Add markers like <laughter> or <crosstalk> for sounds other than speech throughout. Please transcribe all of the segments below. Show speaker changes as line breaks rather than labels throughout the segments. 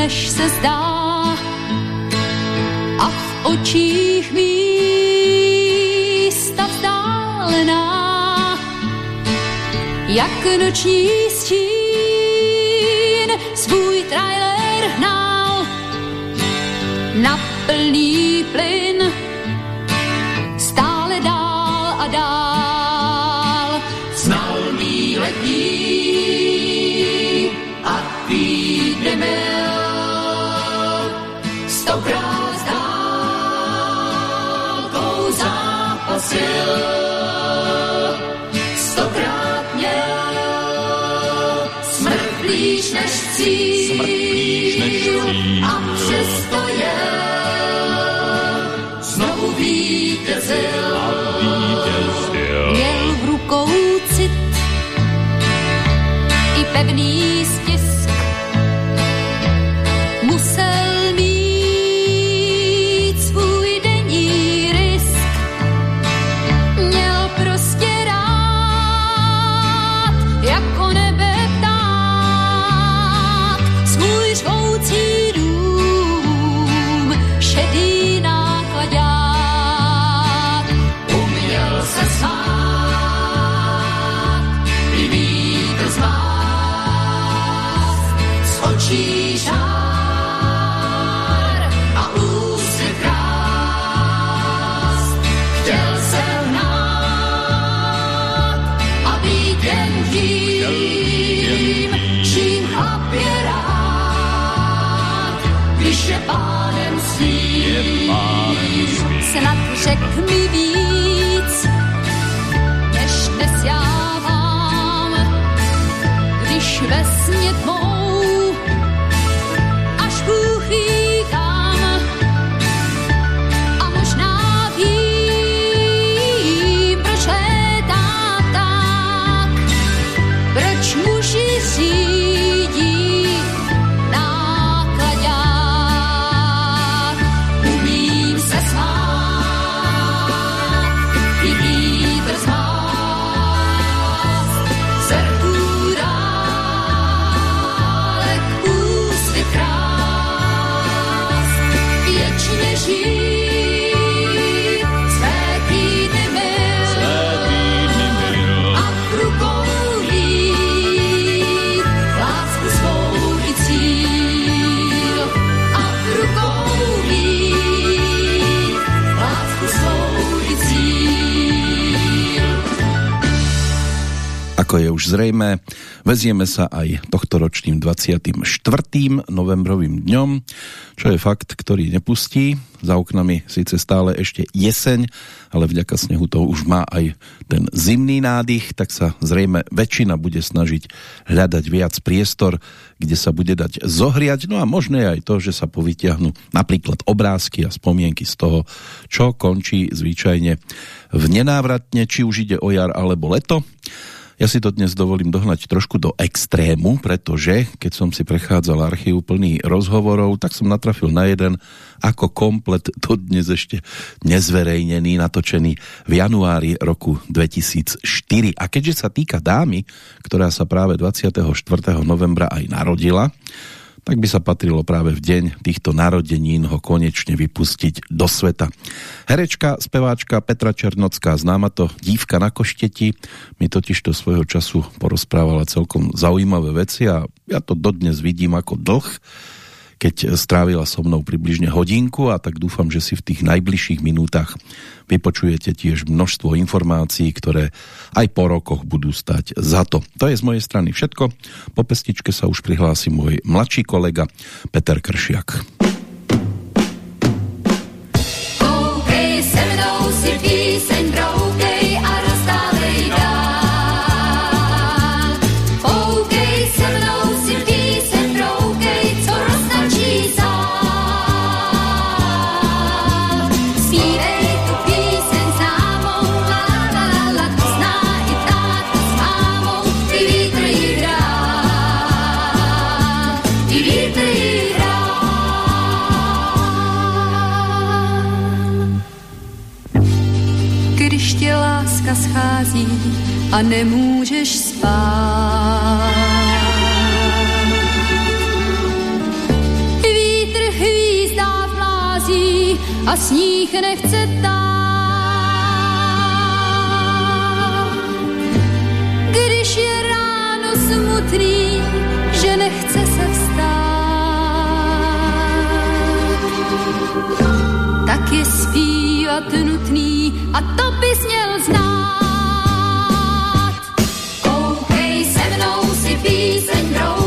než se zdá a v očích místa vzdálená, jak noční stín svůj trailer hnal na plný plyn stále dál a dál.
Zápasil, stokrát měl smrt blíž než cíl, a přesto je znovu vítězil.
Vítězil.
Měl v rukou cit i pevný
zrejme, vezieme sa aj tohtoročným 24. novembrovým dňom, čo je fakt, ktorý nepustí. Za oknami síce stále ešte jeseň, ale vďaka snehu to už má aj ten zimný nádych, tak sa zrejme väčšina bude snažiť hľadať viac priestor, kde sa bude dať zohriať. No a možné aj to, že sa povytiahnu napríklad obrázky a spomienky z toho, čo končí zvyčajne v nenávratne, či už ide o jar alebo leto. Ja si to dnes dovolím dohnať trošku do extrému, pretože keď som si prechádzal archív plný rozhovorov, tak som natrafil na jeden ako komplet dodnes ešte nezverejnený, natočený v januári roku 2004. A keďže sa týka dámy, ktorá sa práve 24. novembra aj narodila, tak by sa patrilo práve v deň týchto narodenín ho konečne vypustiť do sveta. Herečka, speváčka Petra Černocká, známa to dívka na košteti, mi totiž to svojho času porozprávala celkom zaujímavé veci a ja to dodnes vidím ako dlh, keď strávila so mnou približne hodinku a tak dúfam, že si v tých najbližších minútach vypočujete tiež množstvo informácií, ktoré aj po rokoch budú stať za to. To je z mojej strany všetko. Po pestičke sa už prihlási môj mladší kolega Peter Kršiak.
a nemůžeš spát. Vítr
hvízdá v blází a sníh nechce tát. Když je ráno smutný, že nechce se vstát, tak je zpívat nutný a to bys měl znát. Mnou si píseň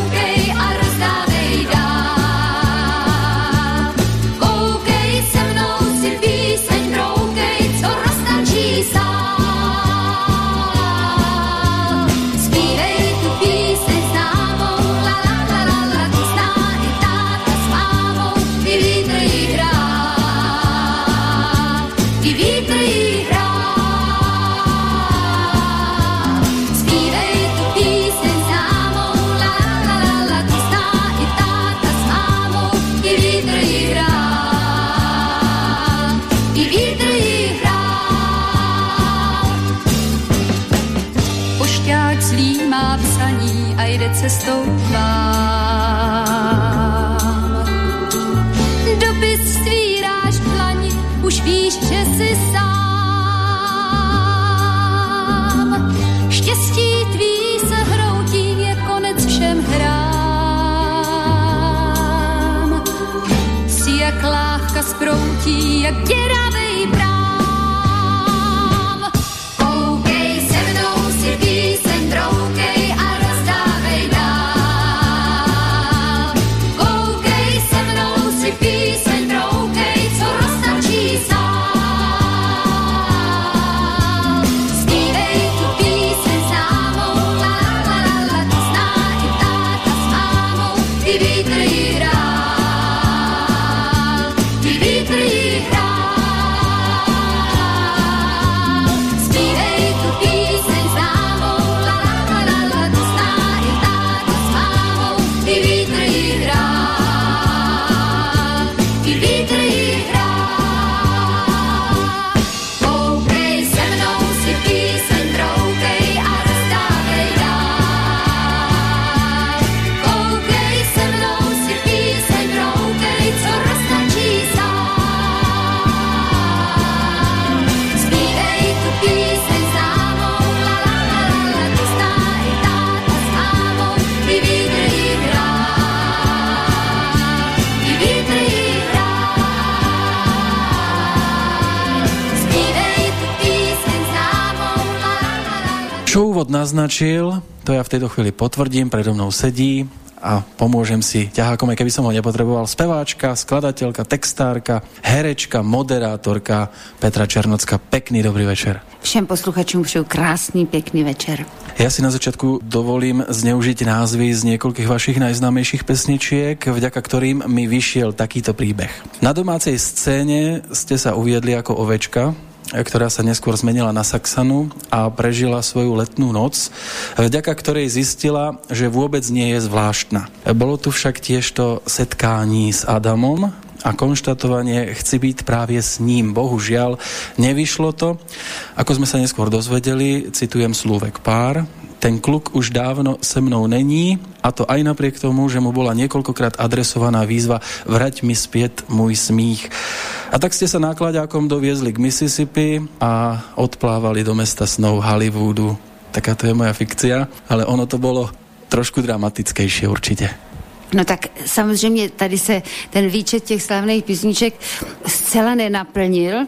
naznačil, to ja v tejto chvíli potvrdím, predo mnou sedí a pomôžem si ťahákom, keby som ho nepotreboval. Speváčka, skladateľka, textárka, herečka, moderátorka Petra Černocka. Pekný dobrý večer.
Všem posluchačům přeju krásný, pěkný večer.
Ja si na začiatku dovolím zneužiť názvy z niekoľkých vašich najznámejších pesničiek, vďaka ktorým mi vyšiel takýto príbeh. Na domácej scéne ste sa uviedli ako ovečka, ktorá sa neskôr zmenila na Saxanu a prežila svoju letnú noc, vďaka ktorej zistila, že vôbec nie je zvláštna. Bolo tu však tiež to setkání s Adamom, a konštatovanie chci byť práve s ním. Bohužiaľ, nevyšlo to. Ako sme sa neskôr dozvedeli, citujem slúvek pár, ten kluk už dávno se mnou není a to aj napriek tomu, že mu bola niekoľkokrát adresovaná výzva vrať mi späť môj smích. A tak ste sa nákladákom doviezli k Mississippi a odplávali do mesta snov Hollywoodu. Taká to je moja fikcia, ale ono to bolo trošku dramatickejšie určite.
No tak samozřejmě tady se ten výčet těch slavných písniček zcela nenaplnil,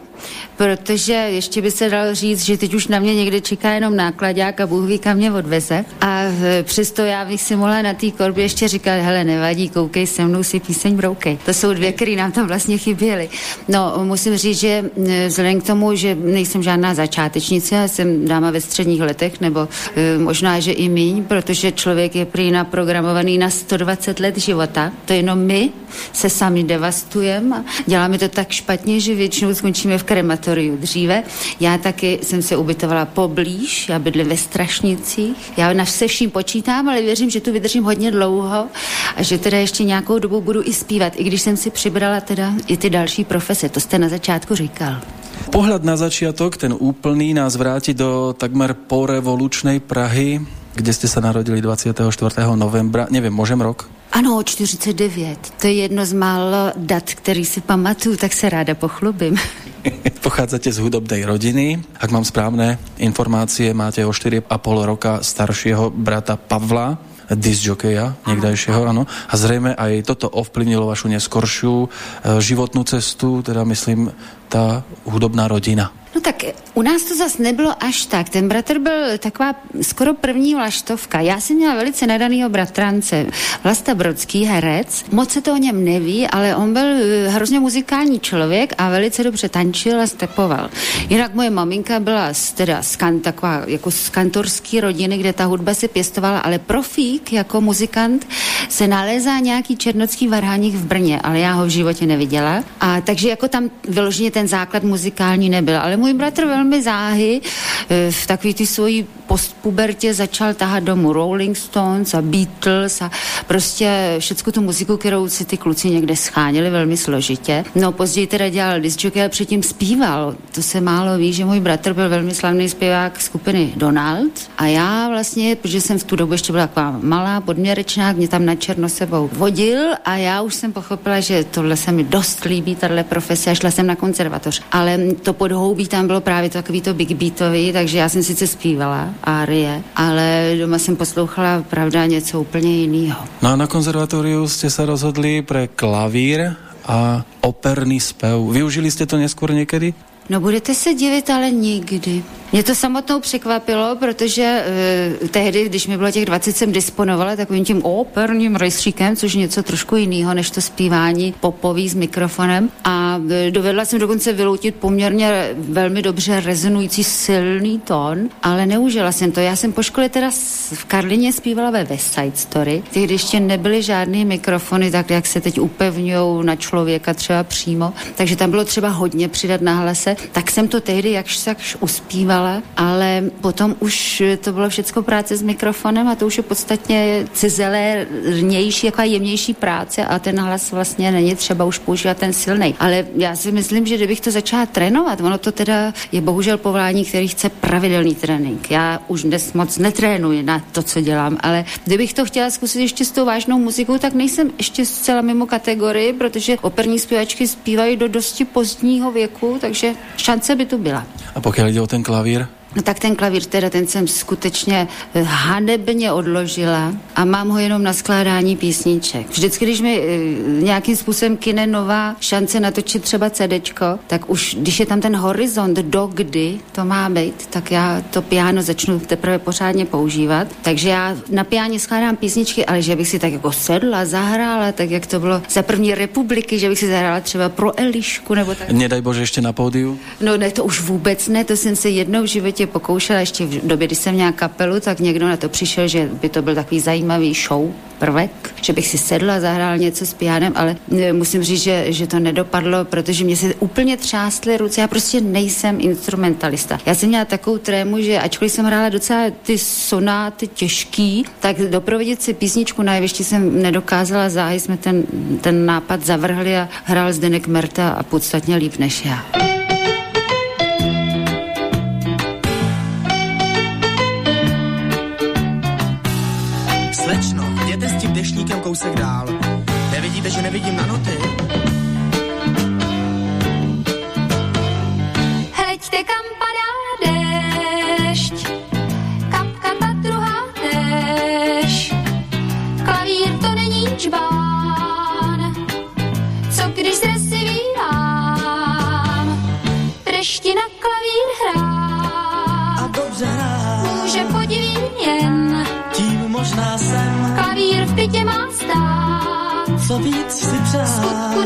protože ještě by se dalo říct, že teď už na mě někde čeká jenom nákladák a Bůh ví, kam mě odveze. A e, přesto já bych si mohla na té korbě ještě říkat, hele, nevadí, koukej se mnou si píseň broukej. To jsou dvě, které nám tam vlastně chyběly. No, musím říct, že e, vzhledem k tomu, že nejsem žádná začátečnice, já jsem dáma ve středních letech, nebo e, možná, že i míň, protože člověk je prý naprogramovaný na 120 let života. To jenom my se sami devastujeme děláme to tak špatně, že většinou skončíme v krematoriu dříve. Já taky jsem se ubytovala poblíž, já bydlím ve Strašnicích. Já na se vším počítám, ale věřím, že tu vydržím hodně dlouho a že teda ještě nějakou dobu budu i zpívat, i když jsem si přibrala teda i ty další profese. To jste na začátku říkal.
Pohľad na začiatok, ten úplný, nás vráti do takmer porevolučnej Prahy. Kde ste sa narodili 24. novembra. Neviem, môžem rok?
Ano, 49. To je jedno z málo dat, který si pamatuju, tak se ráda pochlubím. <laughs>
Pochádzate z hudobnej rodiny. Ak mám správne informácie, máte o 4,5 roka staršieho brata Pavla, disjokeja niekdajšieho, áno. A zrejme aj toto ovplyvnilo vašu neskoršiu e, životnú cestu, teda myslím, tá hudobná rodina.
No tak u nás to zas nebylo až tak. Ten bratr byl taková skoro první vlaštovka. Já jsem měla velice nadanýho bratrance. Vlasta Brodský, herec. Moc se to o něm neví, ale on byl eh, hrozně muzikální člověk a velice dobře tančil a stepoval. Jinak moje maminka byla z, teda z kan, taková jako z kantorský rodiny, kde ta hudba se pěstovala, ale profík jako muzikant se nalézá nějaký černocký varhaník v Brně, ale já ho v životě neviděla. A takže jako tam vyloženě ten základ muzikální nebyl. Ale můj bratr velmi záhy eh, v takový ty svojí postpubertě začal tahat domů Rolling Stones a Beatles a prostě všecku tu muziku, kterou si ty kluci někde scháněli velmi složitě. No později teda dělal disc a předtím zpíval. To se málo ví, že můj bratr byl velmi slavný zpěvák skupiny Donald a já vlastně, protože jsem v tu dobu ještě byla taková malá, podměrečná, mě tam na černo sebou vodil a já už jsem pochopila, že tohle se mi dost líbí, tahle profese a šla jsem na konzervatoř. Ale to podhoubí tam bylo právě takový to big beatový, takže já jsem sice zpívala árie, ale doma jsem poslouchala pravda něco úplně jiného.
No a na konzervatóriu ste sa rozhodli pre klavír a operný spev. Využili ste to neskôr niekedy?
No budete se divit, ale nikdy. Mě to samotnou překvapilo, protože e, tehdy, když mi bylo těch 20, jsem disponovala takovým tím operním rejstříkem, což je něco trošku jiného než to zpívání popový s mikrofonem. A e, dovedla jsem dokonce vyloutit poměrně velmi dobře rezonující silný tón, ale neužila jsem to. Já jsem po škole teda v Karlině zpívala ve West Side Story, tehdy ještě nebyly žádné mikrofony, tak jak se teď upevňují na člověka třeba přímo, takže tam bylo třeba hodně přidat na hlase, tak jsem to tehdy jakž takž uspívala ale potom už to bylo všechno práce s mikrofonem a to už je podstatně cizelérnější, jako jemnější práce a ten hlas vlastně není třeba už používat ten silný. Ale já si myslím, že kdybych to začala trénovat, ono to teda je bohužel povolání, který chce pravidelný trénink. Já už dnes moc netrénuji na to, co dělám, ale kdybych to chtěla zkusit ještě s tou vážnou muzikou, tak nejsem ještě zcela mimo kategorii, protože operní zpěvačky zpívají do dosti pozdního věku, takže šance by tu byla.
A pokud jde o ten klavír?
No tak ten klavír teda ten jsem skutečně eh, hanebně odložila a mám ho jenom na skládání písniček. Vždycky, když mi e, nějakým způsobem kine nová šance natočit třeba CDčko, tak už když je tam ten horizont, do kdy to má být, tak já to piano začnu teprve pořádně používat. Takže já na pianě skládám písničky, ale že bych si tak jako sedla, zahrála, tak jak to bylo za první republiky, že bych si zahrála třeba pro Elišku nebo tak.
Nedaj Bože ještě na pódiu?
No ne, to už vůbec ne, to jsem se jednou v životě pokoušela, ještě v době, kdy jsem měla kapelu, tak někdo na to přišel, že by to byl takový zajímavý show, prvek, že bych si sedla a zahrála něco s pianem, ale e, musím říct, že, že to nedopadlo, protože mě se úplně třástly ruce. Já prostě nejsem instrumentalista. Já jsem měla takovou trému, že ačkoliv jsem hrála docela ty sonáty těžký, tak doprovodit si písničku na jevišti jsem nedokázala. Záhy jsme ten, ten nápad zavrhli a hrál Zdenek Merta a podstatně líp než já.
Kousek dál. Nevidíte, že nevidím na noty?
Stát,
co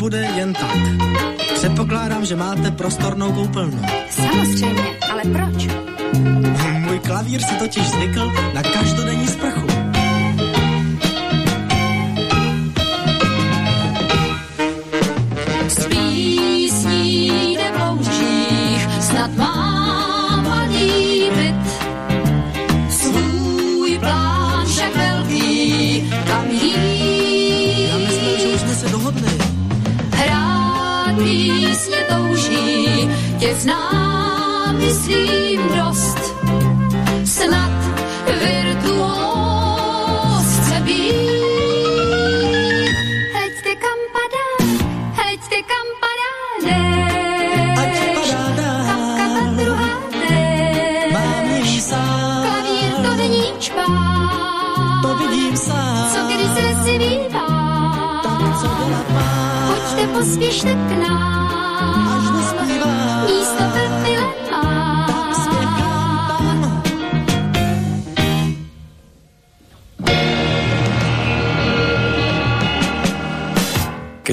nebude jen tak. Předpokládám, že máte prostornou koupelnu.
Samozřejmě, ale proč?
Můj klavír si totiž zvykl na každodenní sprchu. Myslím
dost.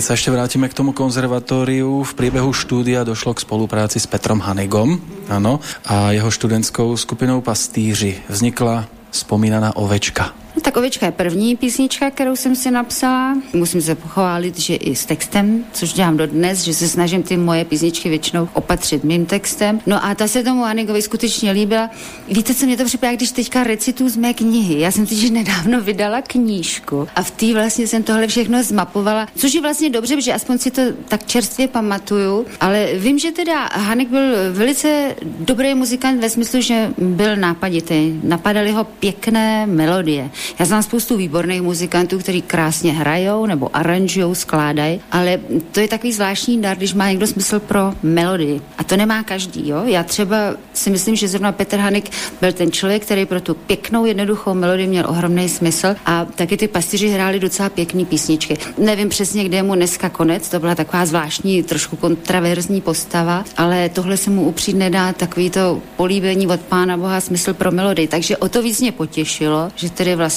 Sa ešte vrátime k tomu konzervatóriu, v priebehu štúdia došlo k spolupráci s Petrom Hanegom áno, a jeho študentskou skupinou Pastýři. Vznikla spomínaná ovečka.
No, tak Ovečka je první písnička, kterou jsem si napsala. Musím se pochválit, že i s textem, což dělám dodnes, že se snažím ty moje písničky většinou opatřit mým textem. No a ta se tomu Anigovi skutečně líbila. Víte, co mě to připadá, když teďka recitu z mé knihy. Já jsem teď nedávno vydala knížku a v té vlastně jsem tohle všechno zmapovala, což je vlastně dobře, protože aspoň si to tak čerstvě pamatuju, ale vím, že teda Hanek byl velice dobrý muzikant ve smyslu, že byl nápaditý. Napadaly ho pěkné melodie. Já znám spoustu výborných muzikantů, kteří krásně hrajou nebo aranžují, skládají, ale to je takový zvláštní dar, když má někdo smysl pro melodii. A to nemá každý, jo? Já třeba si myslím, že zrovna Petr Hanek byl ten člověk, který pro tu pěknou, jednoduchou melodii měl ohromný smysl a taky ty pastiři hráli docela pěkný písničky. Nevím přesně, kde je mu dneska konec, to byla taková zvláštní, trošku kontraverzní postava, ale tohle se mu upřít nedá, takový to políbení od Pána Boha, smysl pro melodii. Takže o to víc mě potěšilo, že tedy vlastně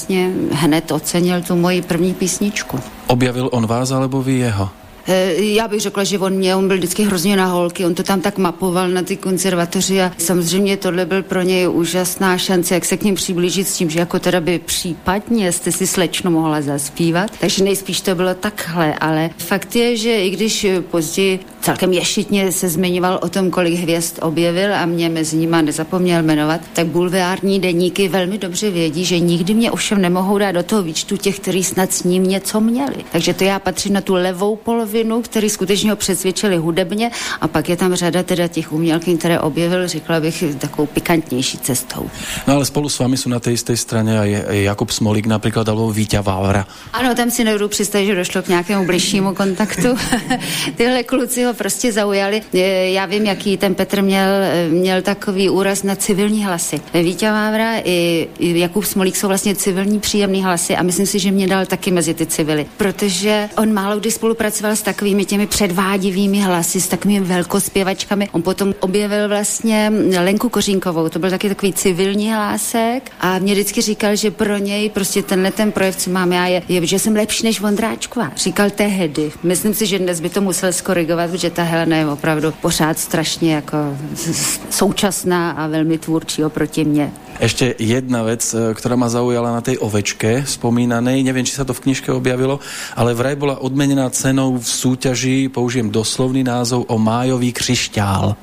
hned ocenil tu moji první písničku.
Objavil on vás alebo vy jeho?
E, Já bych řekla, že on mě, on byl vždycky hrozně na holky, on to tam tak mapoval na ty konzervatoři a samozřejmě tohle byl pro něj úžasná šance, jak se k ním přiblížit s tím, že jako teda by případně jste si slečno mohla zaspívat. Takže nejspíš to bylo takhle, ale fakt je, že i když později celkem ješitně se zmiňoval o tom, kolik hvězd objevil a mě mezi nima nezapomněl jmenovat, tak bulvární deníky velmi dobře vědí, že nikdy mě ovšem nemohou dát do toho výčtu těch, kteří snad s ním něco měli. Takže to já patřím na tu levou polovinu, který skutečně ho přesvědčili hudebně a pak je tam řada teda těch umělkyň, které objevil, řekla bych, takovou pikantnější cestou.
No ale spolu s vami sú na tej istej strane aj Jakub Smolík napríklad alebo Víťa Vávra.
Ano, tam si nebudu představit, že došlo k nějakému bližšímu kontaktu. <laughs> Tyhle kluci ho prostě zaujali. E, Já vím, jaký ten Petr měl, e, měl takový úraz na civilní hlasy. Vítě Vávra i, i Jakub Smolík jsou vlastně civilní příjemný hlasy a myslím si, že mě dal taky mezi ty civily, protože on málo kdy spolupracoval s takovými těmi předvádivými hlasy, s takovými velkospěvačkami. On potom objevil vlastně Lenku Kořínkovou, to byl taky takový civilní hlásek a mě vždycky říkal, že pro něj prostě tenhle ten projev, co mám já, je, je že jsem lepší než Vondráčková. Říkal tehdy. Myslím si, že dnes by to musel skorigovat, protože ta Helena je opravdu pořád strašně jako současná a velmi tvůrčí oproti mně.
Ešte jedna vec, e, ktorá ma zaujala na tej ovečke spomínanej, neviem, či sa to v knižke objavilo, ale vraj bola odmenená cenou v súťaži, použijem doslovný názov, o májový křišťál.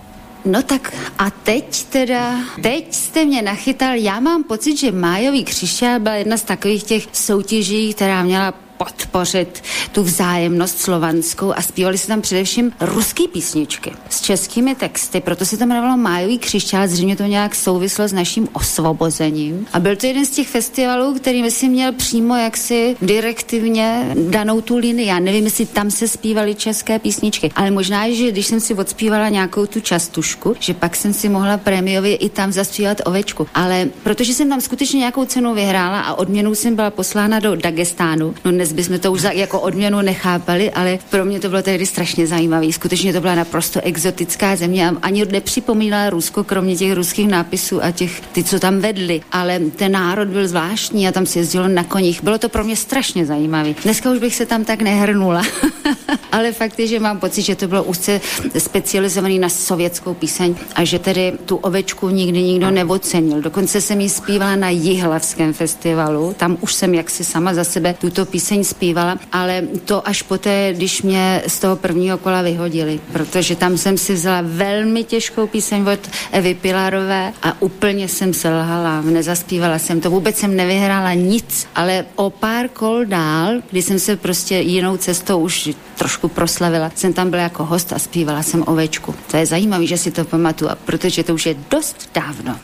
No tak a teď teda, teď jste mě nachytal, já mám pocit, že Májový křišťál byla jedna z takových těch soutěží, která měla podpořit tu vzájemnost slovanskou a zpívali se tam především ruské písničky s českými texty, proto se to jmenovalo Májový křišťál, zřejmě to nějak souvislo s naším osvobozením. A byl to jeden z těch festivalů, který si měl přímo jaksi direktivně danou tu linii. Já nevím, jestli tam se zpívaly české písničky, ale možná, že když jsem si odspívala nějakou tu častušku, že pak jsem si mohla prémiově i tam zaspívat ovečku. Ale protože jsem tam skutečně nějakou cenu vyhrála a odměnou jsem byla poslána do Dagestánu, no dnes bychom to už za, jako odměnu nechápali, ale pro mě to bylo tehdy strašně zajímavé. Skutečně to byla naprosto exotická země a ani nepřipomínala Rusko, kromě těch ruských nápisů a těch, ty, co tam vedli. Ale ten národ byl zvláštní a tam se jezdilo na koních. Bylo to pro mě strašně zajímavé. Dneska už bych se tam tak nehrnula. <laughs> Ale fakt je, že mám pocit, že to bylo úzce specializovaný na sovětskou píseň a že tedy tu ovečku nikdy nikdo neocenil. Dokonce jsem ji zpívala na Jihlavském festivalu, tam už jsem jaksi sama za sebe tuto píseň zpívala, ale to až poté, když mě z toho prvního kola vyhodili, protože tam jsem si vzala velmi těžkou píseň od Evy Pilarové a úplně jsem selhala, nezaspívala jsem to, vůbec jsem nevyhrála nic, ale o pár kol dál, kdy jsem se prostě jinou cestou už trošku proslavila, jsem tam byla jako host a zpívala jsem ovečku. To je zajímavé, že si to pamatuju, protože to už je dost dávno.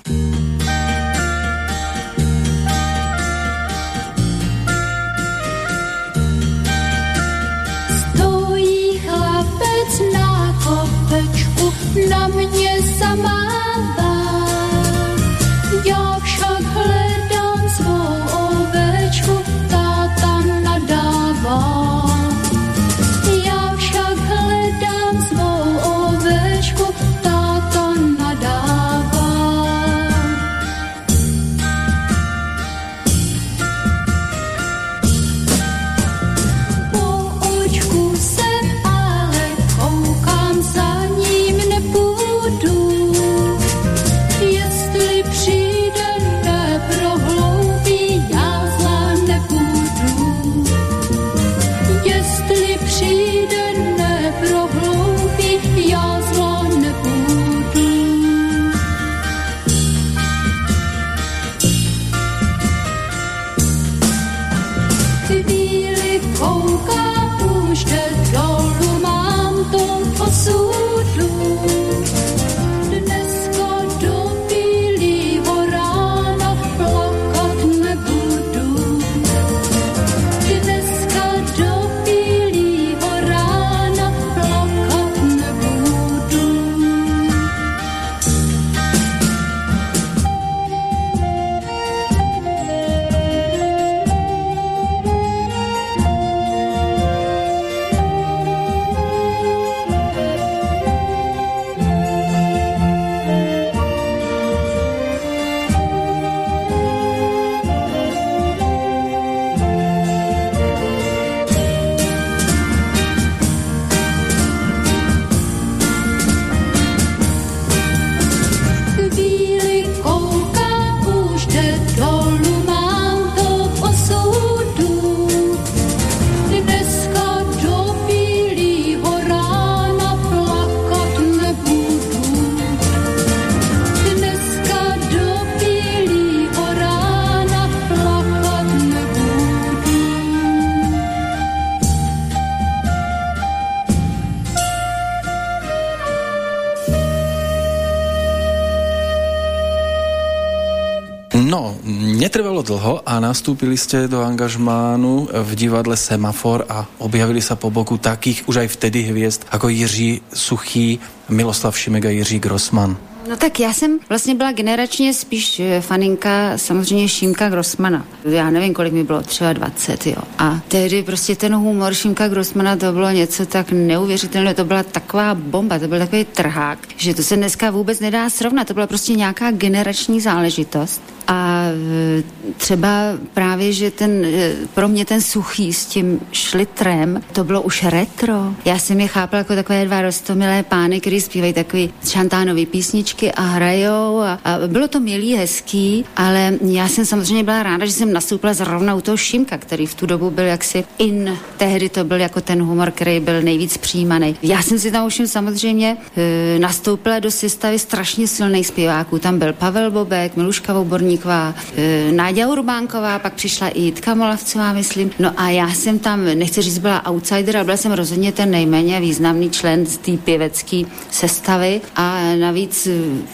Nastúpili ste do angažmánu v divadle Semafor a objavili sa po boku takých už aj vtedy hviezd ako Jiří Suchý, Miloslav Šimek a Jiří Grossman.
No tak já jsem vlastně byla generačně spíš eh, faninka samozřejmě Šímka Grossmana. Já nevím, kolik mi bylo, třeba 20, jo. A tehdy prostě ten humor Šímka Grossmana to bylo něco tak neuvěřitelného, to byla taková bomba, to byl takový trhák, že to se dneska vůbec nedá srovnat, to byla prostě nějaká generační záležitost. A e, třeba právě, že ten, e, pro mě ten suchý s tím šlitrem, to bylo už retro. Já jsem je chápala jako takové dva rostomilé pány, kteří zpívají takové šantánové písničky a hrajou a, a bylo to milý, hezký, ale já jsem samozřejmě byla ráda, že jsem nastoupila zrovna u toho Šimka, který v tu dobu byl jaksi in. Tehdy to byl jako ten humor, který byl nejvíc přijímaný. Já jsem si tam už samozřejmě e, nastoupila do sestavy strašně silných zpěváků. Tam byl Pavel Bobek, Miluška Voborníková, e, Náďa Urbánková, pak přišla i Jitka Molavcová, myslím. No a já jsem tam, nechci říct, byla outsider, ale byla jsem rozhodně ten nejméně významný člen z té pěvecké sestavy a navíc e,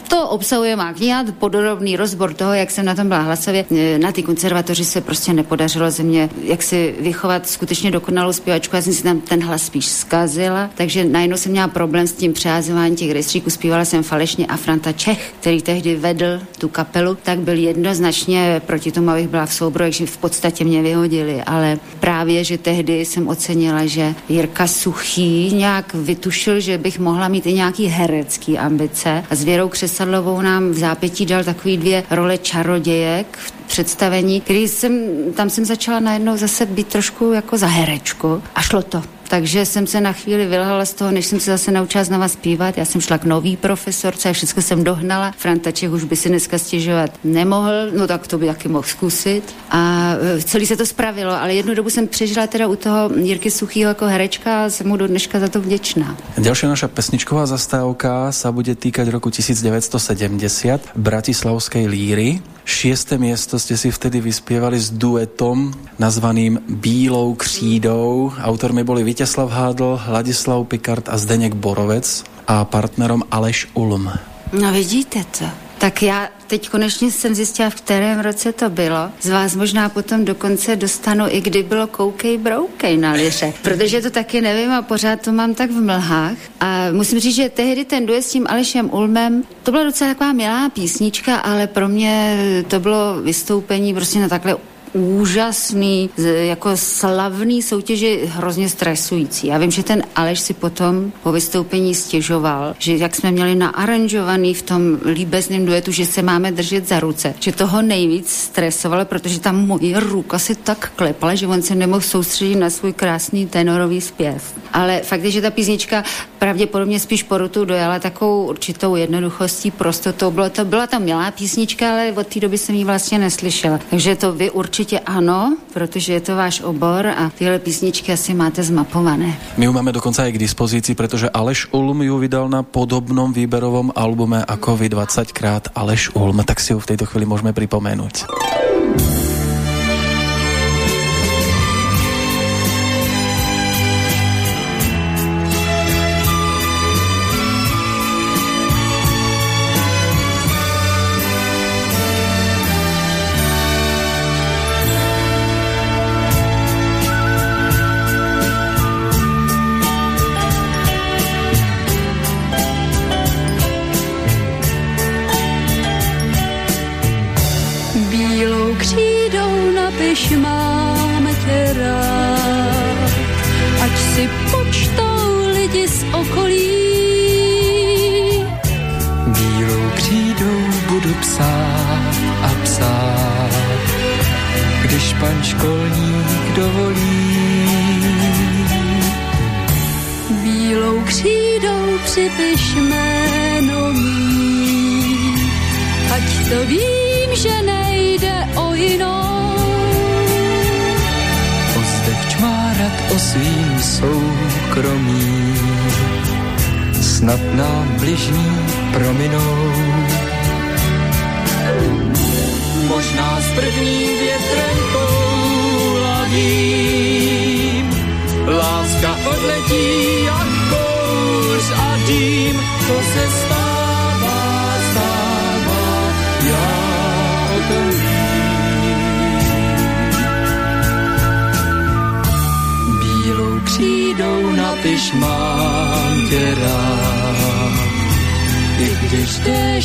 to obsahuje má kniha, podrobný rozbor toho, jak jsem na tom byla hlasově. E, Na té konzervatoři se prostě nepodařilo ze mě, jak si vychovat skutečně dokonalou zpěvačku. Já jsem si tam ten hlas spíš zkazila, takže najednou jsem měla problém s tím přeházováním těch rejstříků. Zpívala jsem falešně a Franta Čech, který tehdy vedl tu kapelu, tak byl jednoznačně proti tomu, abych byla v souboru, takže v podstatě mě vyhodili, ale právě, že tehdy jsem ocenila, že Jirka Suchý nějak vytušil, že bych mohla mít i nějaký herecký ambice. A s Věrou Křesadlovou nám v zápětí dal takový dvě role čarodějek v představení, který jsem, tam jsem začala najednou zase být trošku jako za herečku a šlo to. takže jsem se na chvíli vylhala z toho, než jsem se zase naučila znova zpívat. Já jsem šla k nový profesorce a všechno jsem dohnala. Franta Čech už by si dneska stěžovat nemohl, no tak to by taky mohl zkusit. A e, celý se to spravilo, ale jednu dobu jsem přežila teda u toho Jirky Suchýho jako herečka a jsem mu do dneška za to vděčná.
Ďalšia naša pesničková zastávka sa bude týkať roku 1970 Bratislavskej líry. Šiesté miesto ste si vtedy vyspievali s duetom nazvaným Bílou křídou. Autormi boli Vítězslav Hádl, Ladislav Pikart a Zdeněk Borovec a partnerom Aleš Ulm.
No vidíte to. Tak já teď konečně jsem zjistila, v kterém roce to bylo. Z vás možná potom dokonce dostanu, i kdy bylo koukej broukej na liře. Protože to taky nevím a pořád to mám tak v mlhách. A musím říct, že tehdy ten duet s tím Alešem Ulmem, to byla docela taková milá písnička, ale pro mě to bylo vystoupení prostě na takhle úžasný, jako slavný soutěži hrozně stresující. Já vím, že ten Aleš si potom po vystoupení stěžoval, že jak jsme měli naaranžovaný v tom líbezném duetu, že se máme držet za ruce, že toho nejvíc stresovalo, protože tam moje ruka si tak klepala, že on se nemohl soustředit na svůj krásný tenorový zpěv. Ale fakt je, že ta písnička pravděpodobně spíš porutu dojala takovou určitou jednoduchostí, prostotou. Bylo to, byla to milá písnička, ale od té doby jsem ji vlastně neslyšela. Takže to vy určitě ano, protože je to váš obor a tyhle písničky asi máte zmapované.
My ju máme dokonca aj k dispozícii, pretože Aleš Ulm ju vydal na podobnom výberovom albume ako vy 20 krát Aleš Ulm, tak si ju v tejto chvíli môžeme pripomenúť.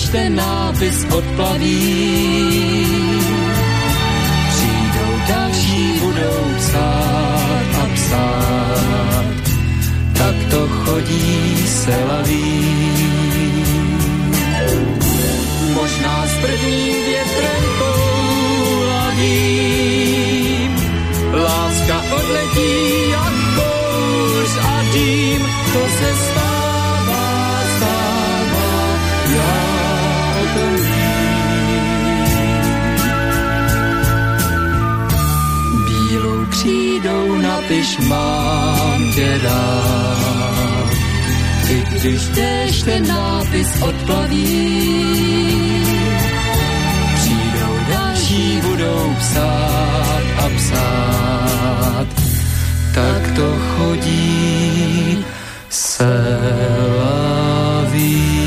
Ten nápis odplaví, přijdou další, budou psát a psát. Tak to chodí se laví. Možná s prvním větrem toulavím, Láska odletí jak kouř a dým, to se napiš mám tě rád, i když déšť ten nápis odplaví. Přijdou další, budou psát a psát, tak to chodí se laví.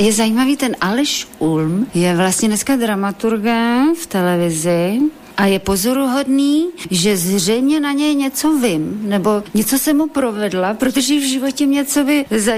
Je zajímavý, ten Aleš Ulm je vlastně dneska dramaturgem v televizi A je pozoruhodný, že zřejmě na něj něco vím, nebo něco jsem mu provedla, protože v životě mě co by za,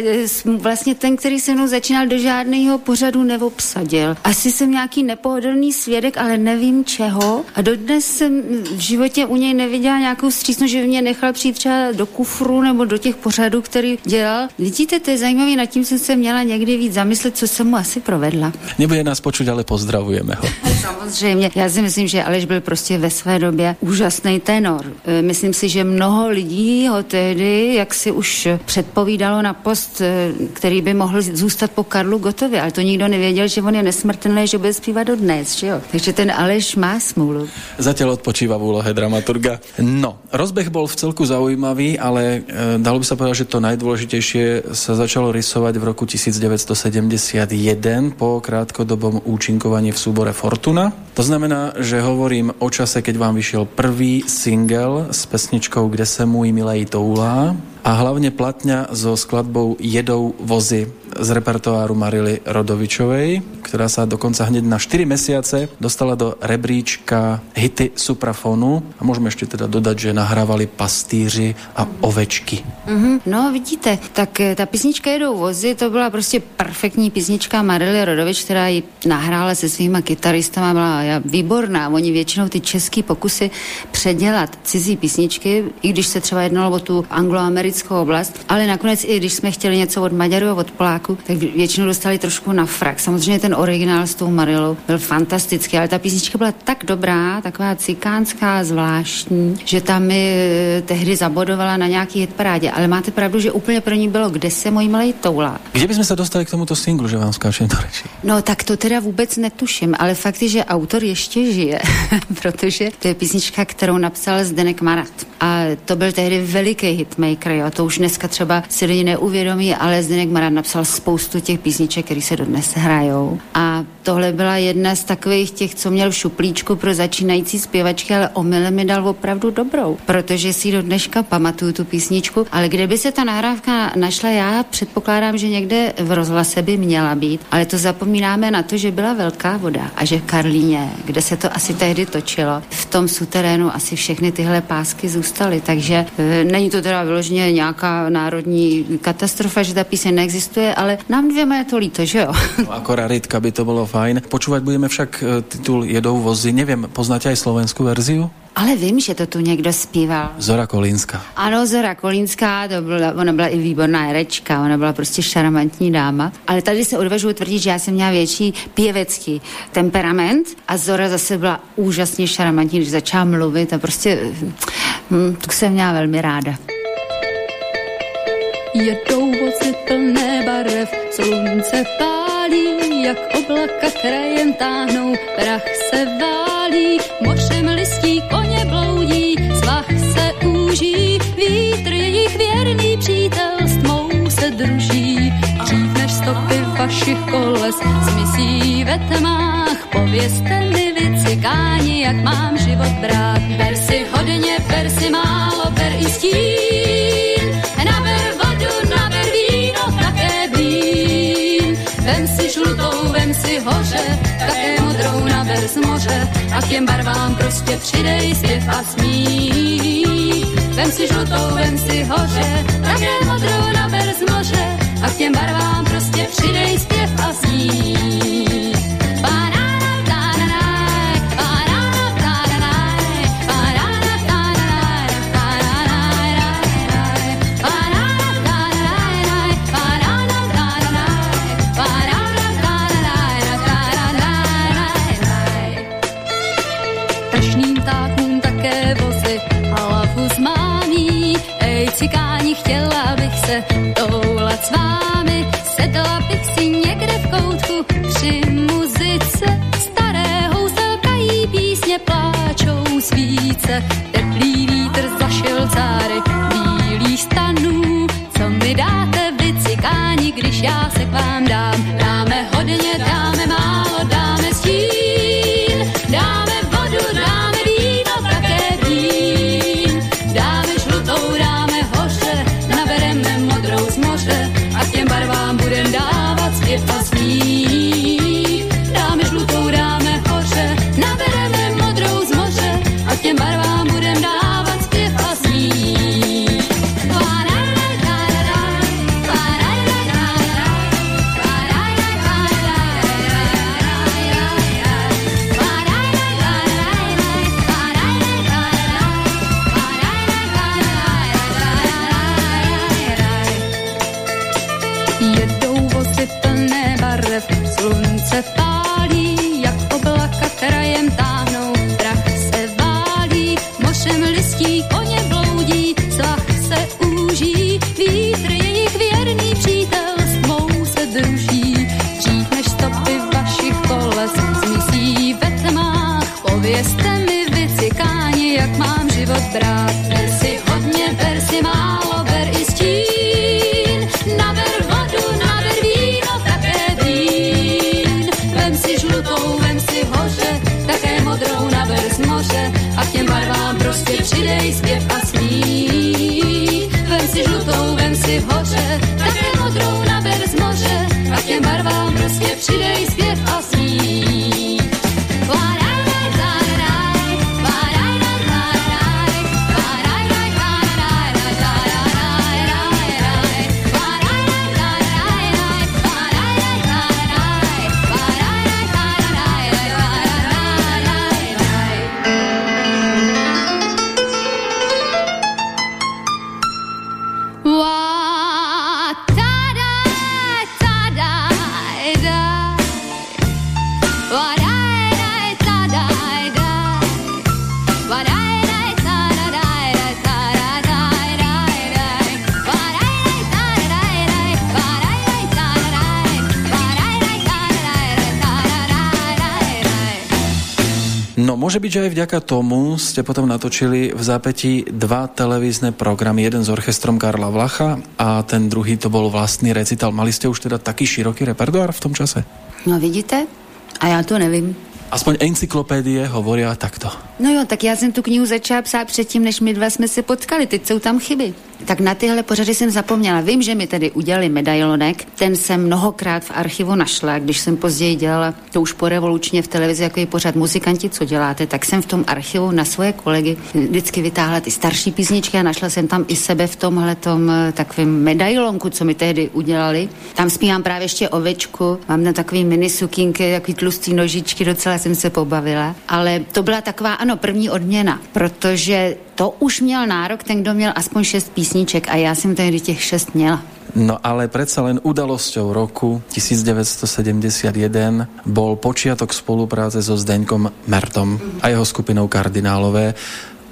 vlastně ten, který se mnou začínal do žádného pořadu neobsadil. Asi jsem nějaký nepohodlný svědek, ale nevím čeho. A dodnes jsem v životě u něj neviděla nějakou střísnost, že by mě nechal přijít třeba do kufru nebo do těch pořadů, který dělal. Vidíte, to je zajímavé, nad tím jsem se měla někdy víc zamyslet, co jsem mu asi provedla.
Nebude nás počuť, ale pozdravujeme ho. <laughs>
Samozřejmě, já si myslím, že Aleš byl prostě ve své době úžasný tenor. E, Myslím si, že mnoho lidí ho tehdy, jak si už předpovídalo na post, e, který by mohl zůstat po Karlu Gotovi, ale to nikdo nevěděl, že on je nesmrtelný, že bude zpívat do dnes, že jo? Takže ten Aleš má smůlu.
Zatiaľ odpočíva v úlohe dramaturga. No, rozbeh bol v celku zaujímavý, ale e, dalo by sa povedať, že to najdôležitejšie sa začalo rysovať v roku 1971 po krátkodobom účinkovaní v súbore Fortuna. To znamená, že hovorím o čase, keď vám vyšiel prvý single s pesničkou Kde se můj milej toulá a hlavne platňa so skladbou Jedou vozy z repertoáru Marily Rodovičovej, ktorá sa dokonca hneď na 4 mesiace dostala do rebríčka hity Suprafonu a môžeme ešte teda dodať, že nahrávali pastýři a ovečky.
Mhm, no vidíte, tak eh, ta písnička Jedou vozy, to byla prostě perfektní písnička Marily Rodovič, která ji nahrála se svýma kytaristama, byla výborná. Oni většinou ty český pokusy předělat cizí písničky, i když se třeba jednalo o tu angloamerickou oblast, ale nakonec i když jsme chtěli něco od Maďarů a od Poláků, tak většinou dostali trošku na frak. Samozřejmě ten originál s tou Marilou byl fantastický, ale ta písnička byla tak dobrá, taková cikánská, zvláštní, že tam mi eh, tehdy zabodovala na nějaký hitparádě. Ale máte pravdu, že úplně pro ní bylo, kde se můj malej toulá.
Kde by sme sa dostali k tomuto singlu, že vám skáčem do reči?
No tak to teda vůbec netuším, ale fakt je, že autor ještě žije, <laughs> protože to je písnička, kterou napsal Zdenek Marat. A to byl tehdy veliký hitmaker, jo. to už dneska třeba si lidi neuvědomí, ale Zdenek Marat napsal spoustu těch písniček, které se dodnes hrajou. A tohle byla jedna z takových těch, co měl v šuplíčku pro začínající zpěvačky, ale omylem mi dal opravdu dobrou, protože si do dneška pamatuju tu písničku, ale kde by se ta nahrávka našla, já předpokládám, že někde v rozhlase by měla být, ale to zapomínáme na to, že byla velká voda a že v Karlíně, kde se to asi tehdy točilo, v tom suterénu asi všechny tyhle pásky zůstaly, takže e, není to teda vyloženě nějaká národní katastrofa, že ta píseň neexistuje, ale nám dvěma je to líto, že jo?
No, ako raritka by to bolo fajn. Počúvať budeme však e, titul Jedou vozy. Neviem, poznáte aj slovenskú verziu?
Ale vím, že to tu někdo zpíval.
Zora Kolínska.
Ano, Zora Kolínská, to byla, ona byla i výborná herečka, ona byla prostě šarmantní dáma. Ale tady se odvažuji tvrdit, že já jsem měla větší pěvecký temperament a Zora zase byla úžasně šarmantní, když začala mluvit a prostě hm, tu jsem měla velmi ráda.
Jedou vozy plné barev, slunce pálí, jak oblaka krajem táhnou, prach se válí, mořem listí koně bloudí, svah se úží, vítr jejich věrný přítel s tmou se druží. Dřív než stopy vašich koles zmizí ve tmách, povězte mi vy cikáni, jak mám život brát. Ber si hodně, ber si málo, ber i stín, si hoře, také modrou naber z moře a k těm barvám prostě přidej zpěv a smích. Vem si žlutou, vem si hoře, také modrou naber z moře a k těm barvám prostě přidej zpěv a smích. Když já se k vám dám? Dáme žlutou,
môže byť, že aj vďaka tomu ste potom natočili v zápätí dva televízne programy, jeden s orchestrom Karla Vlacha a ten druhý to bol vlastný recital. Mali ste už teda taký široký repertoár v tom čase?
No vidíte? A já to nevím.
Aspoň encyklopédie hovoria takto.
No jo, tak já jsem tu knihu začala psát předtím, než my dva jsme se potkali. Teď jsou tam chyby. Tak na tyhle pořady jsem zapomněla. Vím, že mi tedy udělali medailonek. Ten jsem mnohokrát v archivu našla. Když jsem později dělala to už po revolučně v televizi, jako je pořad muzikanti, co děláte, tak jsem v tom archivu na svoje kolegy vždycky vytáhla ty starší písničky a našla jsem tam i sebe v tomhle tom takovém medailonku, co mi tehdy udělali. Tam zpívám právě ještě ovečku, mám na takový mini sukínky, takový tlustý nožičky, docela jsem se pobavila. Ale to byla taková, ano, první odměna, protože to už měl nárok ten, kdo měl aspoň šest písniček a já jsem tehdy těch šest měla.
No ale predsa len udalosťou roku 1971 bol počiatok spolupráce so Zdeňkom Mertom a jeho skupinou Kardinálové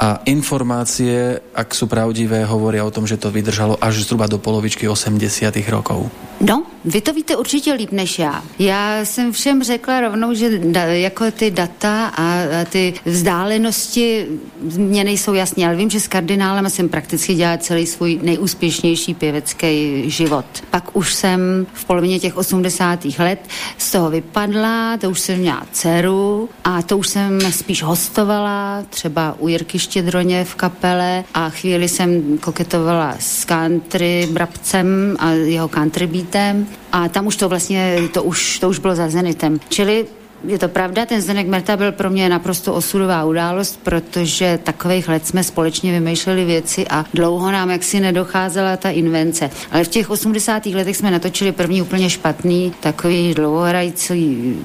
a informácie, ak sú pravdivé, hovoria o tom, že to vydržalo až zhruba do polovičky 80 rokov.
No, vy to víte určitě líp než já. Já jsem všem řekla rovnou, že da, jako ty data a, a ty vzdálenosti mě nejsou jasné, ale vím, že s kardinálem jsem prakticky dělala celý svůj nejúspěšnější pěvecký život. Pak už jsem v polovině těch 80. let z toho vypadla, to už jsem měla dceru a to už jsem spíš hostovala, třeba u Jirky Štědroně v kapele a chvíli jsem koketovala s country brabcem a jeho country beatem a tam už to vlastně, to už, to už bylo za Zenitem. Čili je to pravda, ten Zdenek Merta byl pro mě naprosto osudová událost, protože takových let jsme společně vymýšleli věci a dlouho nám jaksi nedocházela ta invence. Ale v těch 80. letech jsme natočili první úplně špatný, takový dlouhohrající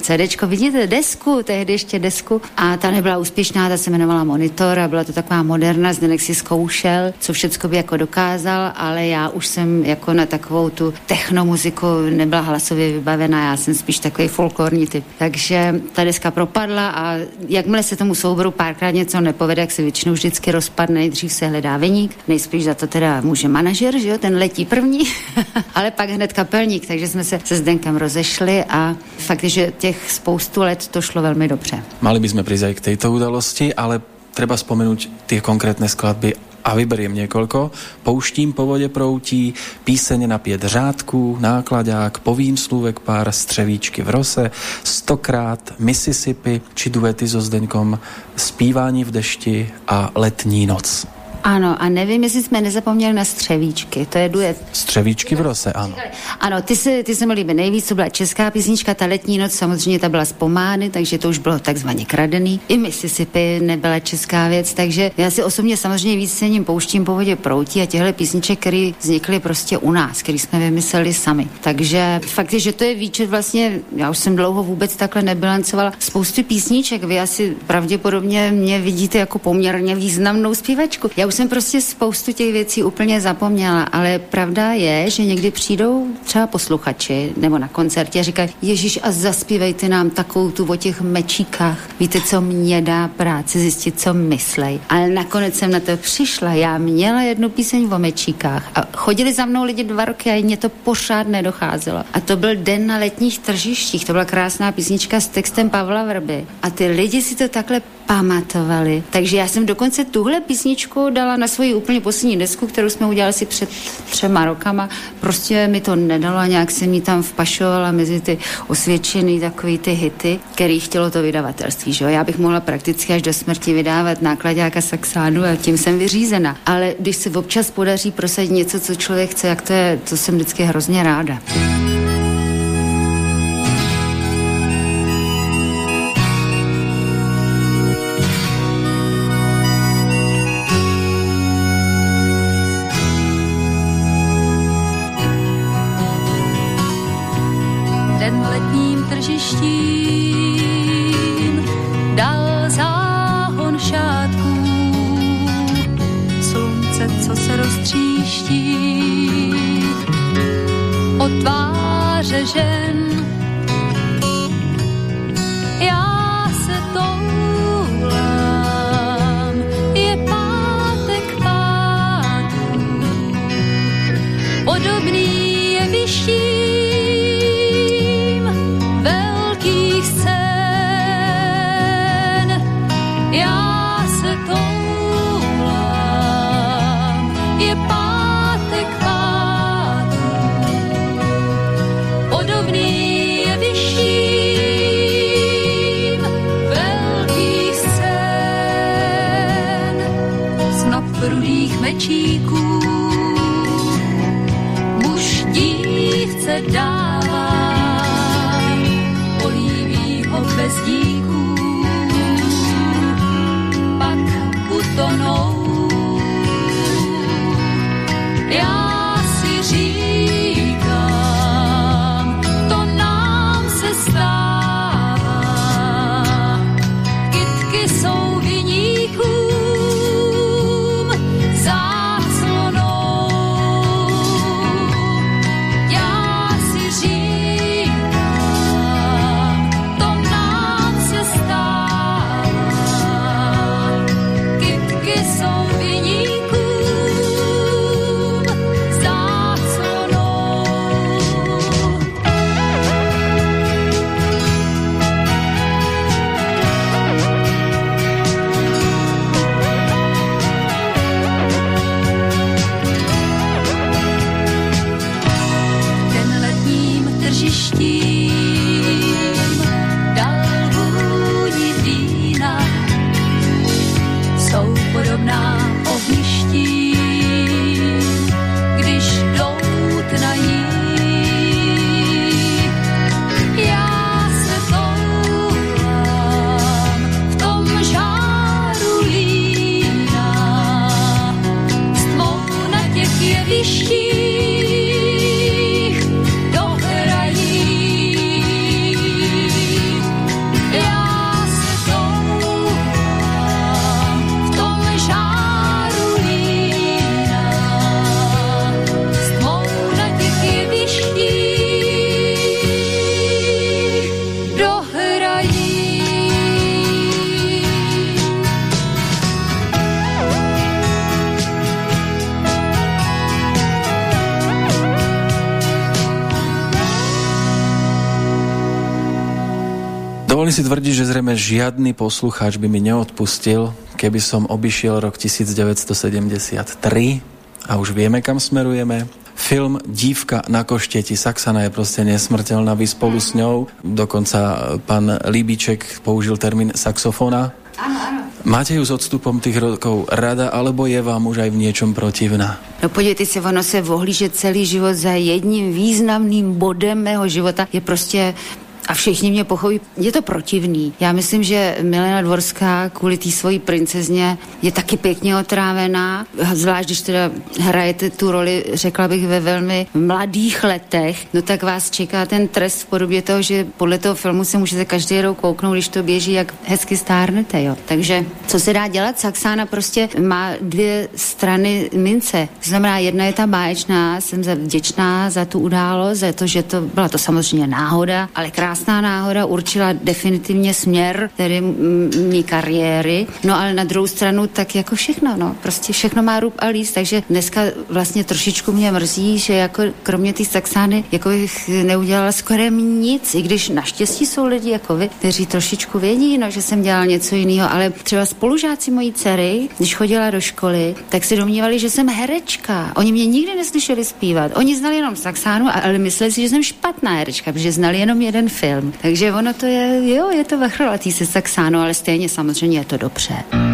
CDčko, vidíte, desku, tehdy ještě desku a ta nebyla úspěšná, ta se jmenovala Monitor a byla to taková moderna, Zdenek si zkoušel, co všecko by jako dokázal, ale já už jsem jako na takovou tu technomuziku nebyla hlasově vybavená, já jsem spíš takový folklorní typ. Takže ta deska propadla a jakmile se tomu souboru párkrát něco nepovede, jak se většinou vždycky rozpadne, nejdřív se hledá veník, nejspíš za to teda může manažer, že jo, ten letí první, <laughs> ale pak hned kapelník, takže jsme se se Zdenkem rozešli a fakt, že těch spoustu let to šlo velmi dobře.
Mali by sme prísť aj k tejto udalosti, ale treba spomenúť tie konkrétne skladby a vyberiem niekoľko. Pouštím po vode proutí, píseň na pět řádků, nákladák, povím slůvek pár, střevíčky v rose, stokrát, Mississippi, či duety so Zdeňkom, zpívání v dešti a letní noc.
Ano, a nevím, jestli jsme nezapomněli na střevíčky, to je duet.
Střevíčky v rose, ano.
Ano, ty se, ty se mi líbí nejvíc, to byla česká písnička, ta letní noc samozřejmě ta byla z pomády, takže to už bylo takzvaně kradený. I Mississippi nebyla česká věc, takže já si osobně samozřejmě víc cením pouštím po vodě proutí a těchto písniček, které vznikly prostě u nás, které jsme vymysleli sami. Takže fakt je, že to je výčet vlastně, já už jsem dlouho vůbec takhle nebilancovala, spousty písniček, vy asi pravděpodobně mě vidíte jako poměrně významnou zpěvačku. Já už jsem prostě spoustu těch věcí úplně zapomněla, ale pravda je, že někdy přijdou třeba posluchači nebo na koncertě a říkají, Ježíš a zaspívejte nám takovou tu o těch mečíkách. Víte, co mě dá práci zjistit, co myslej. Ale nakonec jsem na to přišla. Já měla jednu píseň o mečíkách a chodili za mnou lidi dva roky a mě to pořád nedocházelo. A to byl den na letních tržištích. To byla krásná písnička s textem Pavla Vrby. A ty lidi si to takhle pamatovali. Takže já jsem dokonce tuhle písničku dala na svoji úplně poslední desku, kterou jsme udělali si před třema rokama. Prostě mi to nedalo a nějak jsem mi tam vpašovala mezi ty osvědčený takový ty hity, který chtělo to vydavatelství. Že jo? Já bych mohla prakticky až do smrti vydávat nákladňáka saxánu a tím jsem vyřízena. Ale když se občas podaří prosadit něco, co člověk chce, jak to je, to jsem vždycky hrozně ráda.
Roztříští od tváře žen. Si
tvrdiť, že zrejme žiadny poslucháč by mi neodpustil, keby som obišiel rok 1973 a už vieme, kam smerujeme. Film Dívka na košteti Saxana je prostě nesmrteľná, vy spolu s ňou. Dokonca pán Líbiček použil termín saxofona.
Ano, ano.
Máte ju s odstupom tých rokov rada, alebo je vám už aj v niečom protivná?
No podívejte se, ono se vohlíže celý život za jedním významným bodem mého života je prostě a všichni mě pochopí. Je to protivný. Já myslím, že Milena Dvorská kvůli té svojí princezně je taky pěkně otrávená, zvlášť když teda hrajete tu roli, řekla bych, ve velmi mladých letech, no tak vás čeká ten trest v podobě toho, že podle toho filmu se můžete každý rok kouknout, když to běží, jak hezky stárnete, jo. Takže co se dá dělat? Saxána prostě má dvě strany mince. Znamená, jedna je ta báječná, jsem vděčná za tu událost, za to, že to byla to samozřejmě náhoda, ale krásná náhoda určila definitivně směr tedy mý kariéry. No ale na druhou stranu tak jako všechno, no. Prostě všechno má rub a líst, takže dneska vlastně trošičku mě mrzí, že jako kromě té saxány jako bych neudělala skoro nic, i když naštěstí jsou lidi jako vy, kteří trošičku vědí, no, že jsem dělala něco jiného, ale třeba spolužáci mojí dcery, když chodila do školy, tak si domnívali, že jsem herečka. Oni mě nikdy neslyšeli zpívat. Oni znali jenom saxánu, ale mysleli si, že jsem špatná herečka, protože znali jenom jeden film. Takže ono to je, jo, je to vachrolatý se saxánu, ale stejně samozřejmě je to dobře.
knihách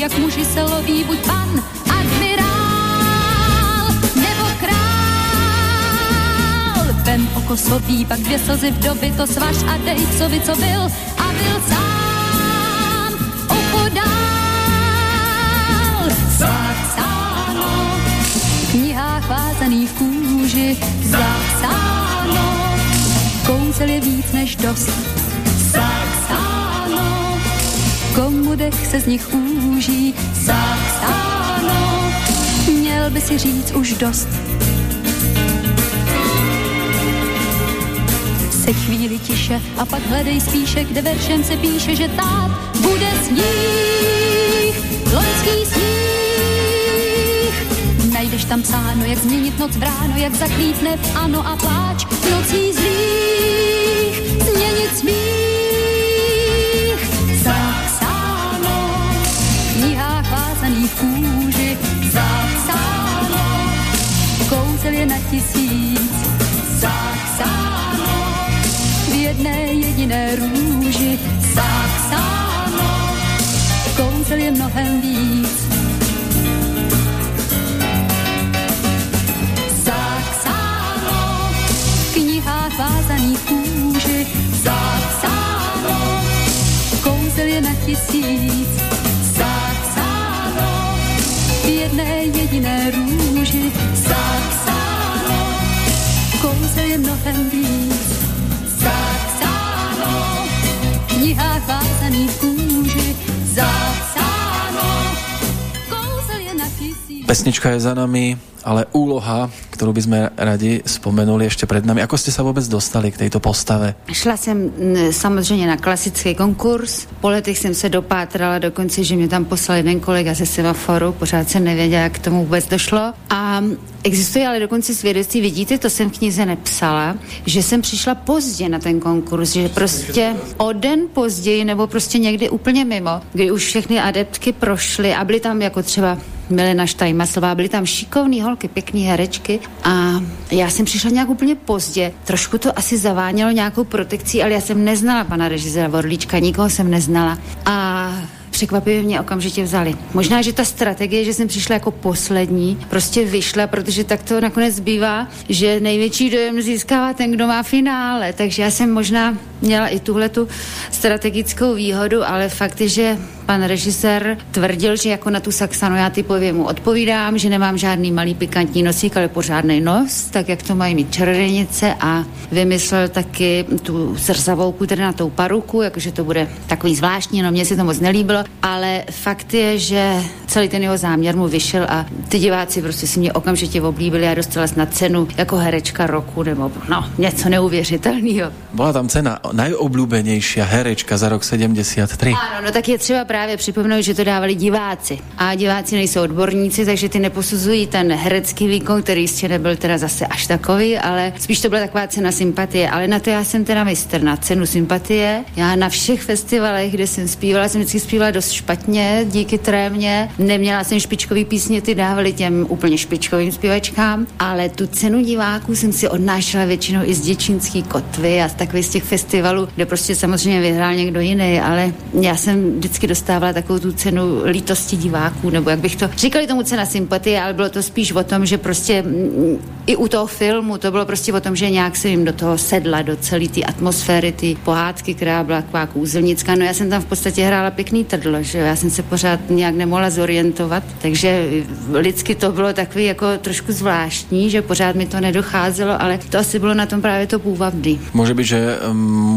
jak muži se loví, buď pan, admirál nebo král. Vem oko sobí, pak dvě slzy v doby, to svaž a dej, co by, co byl a byl sám opodál. Zapsáno v knihách v kůži, zapsáno je víc než dost. Zapsáno komu dech se z nich úží, zapsáno měl by si říct už dost. Se chvíli tiše a pak hledej spíše, kde veršem se píše, že tát bude sníh, loňský sníh. Najdeš tam psáno, jak změnit noc v ráno, jak zaklítne v ano a pláč nocí zlých, změnit smích. V kůži, zapsáno. Kouzel je na tisíc, zapsáno. V jedné jediné růži, zapsáno. Kouzel je mnohem víc. Zapsáno. Kůži, zapsáno. Kouzel je na tisíc, jedné jediné růži, zapsáno kouzel je mnohem víc, zapsáno v knihách vázaných
Pesnička je za nami, ale úloha, ktorú by sme radi spomenuli ešte pred nami. Ako ste sa vôbec dostali k tejto postave?
Šla jsem samozřejmě na klasický konkurs. Po letech jsem se dopátrala dokonce, že mě tam poslal jeden kolega ze semaforu. Pořád jsem nevěděla, jak k tomu vůbec došlo. A existuje ale dokonce svědectví, vidíte, to jsem v knize nepsala, že jsem přišla pozdě na ten konkurs, že prostě o den později nebo prostě někdy úplně mimo, kdy už všechny adeptky prošly a byly tam jako třeba Milena Štajmasová, byly tam šikovný holky, pěkný herečky a já jsem přišla nějak úplně pozdě. Trošku to asi zavánělo nějakou protekcí, ale já jsem neznala pana režiséra Vorlíčka, nikoho jsem neznala. A překvapivě mě okamžitě vzali. Možná, že ta strategie, že jsem přišla jako poslední, prostě vyšla, protože tak to nakonec bývá, že největší dojem získává ten, kdo má finále. Takže já jsem možná měla i tuhle tu strategickou výhodu, ale fakt je, že pan režisér tvrdil, že jako na tu saxanu já typově mu odpovídám, že nemám žádný malý pikantní nosík, ale pořádný nos, tak jak to mají mít čarodějnice a vymyslel taky tu zrzavouku, tedy na tou paruku, jakože to bude takový zvláštní, no mně se to moc nelíbilo, ale fakt je, že celý ten jeho záměr mu vyšel a ty diváci prostě si mě okamžitě oblíbili a dostala snad cenu jako herečka roku nebo no, něco neuvěřitelného.
Bola tam cena najobľúbenejšia herečka za rok 73.
Ano, no tak je třeba právě připomenout, že to dávali diváci. A diváci nejsou odborníci, takže ty neposuzují ten herecký výkon, který jistě nebyl teda zase až takový, ale spíš to byla taková cena sympatie. Ale na to já jsem teda mistr, na cenu sympatie. Já na všech festivalech, kde jsem zpívala, jsem vždycky zpívala dost špatně, díky trémě. Neměla jsem špičkový písně, ty dávali těm úplně špičkovým zpěvačkám, ale tu cenu diváků jsem si odnášela většinou i z děčínský kotvy a z takových z těch festivalů, kde prostě samozřejmě vyhrál někdo jiný, ale já jsem vždycky dostávala takovou tu cenu lítosti diváků, nebo jak bych to říkali tomu cena sympatie, ale bylo to spíš o tom, že prostě mm, i u toho filmu to bylo prostě o tom, že nějak se jim do toho sedla, do celé té atmosféry, ty pohádky, která byla taková kouzelnická. No já jsem tam v podstatě hrála pěkný trdlo, že já jsem se pořád nějak nemohla zorientovat, takže lidsky to bylo takový jako trošku zvláštní, že pořád mi to nedocházelo, ale to asi bylo na tom právě to půvabný.
Môže byť, že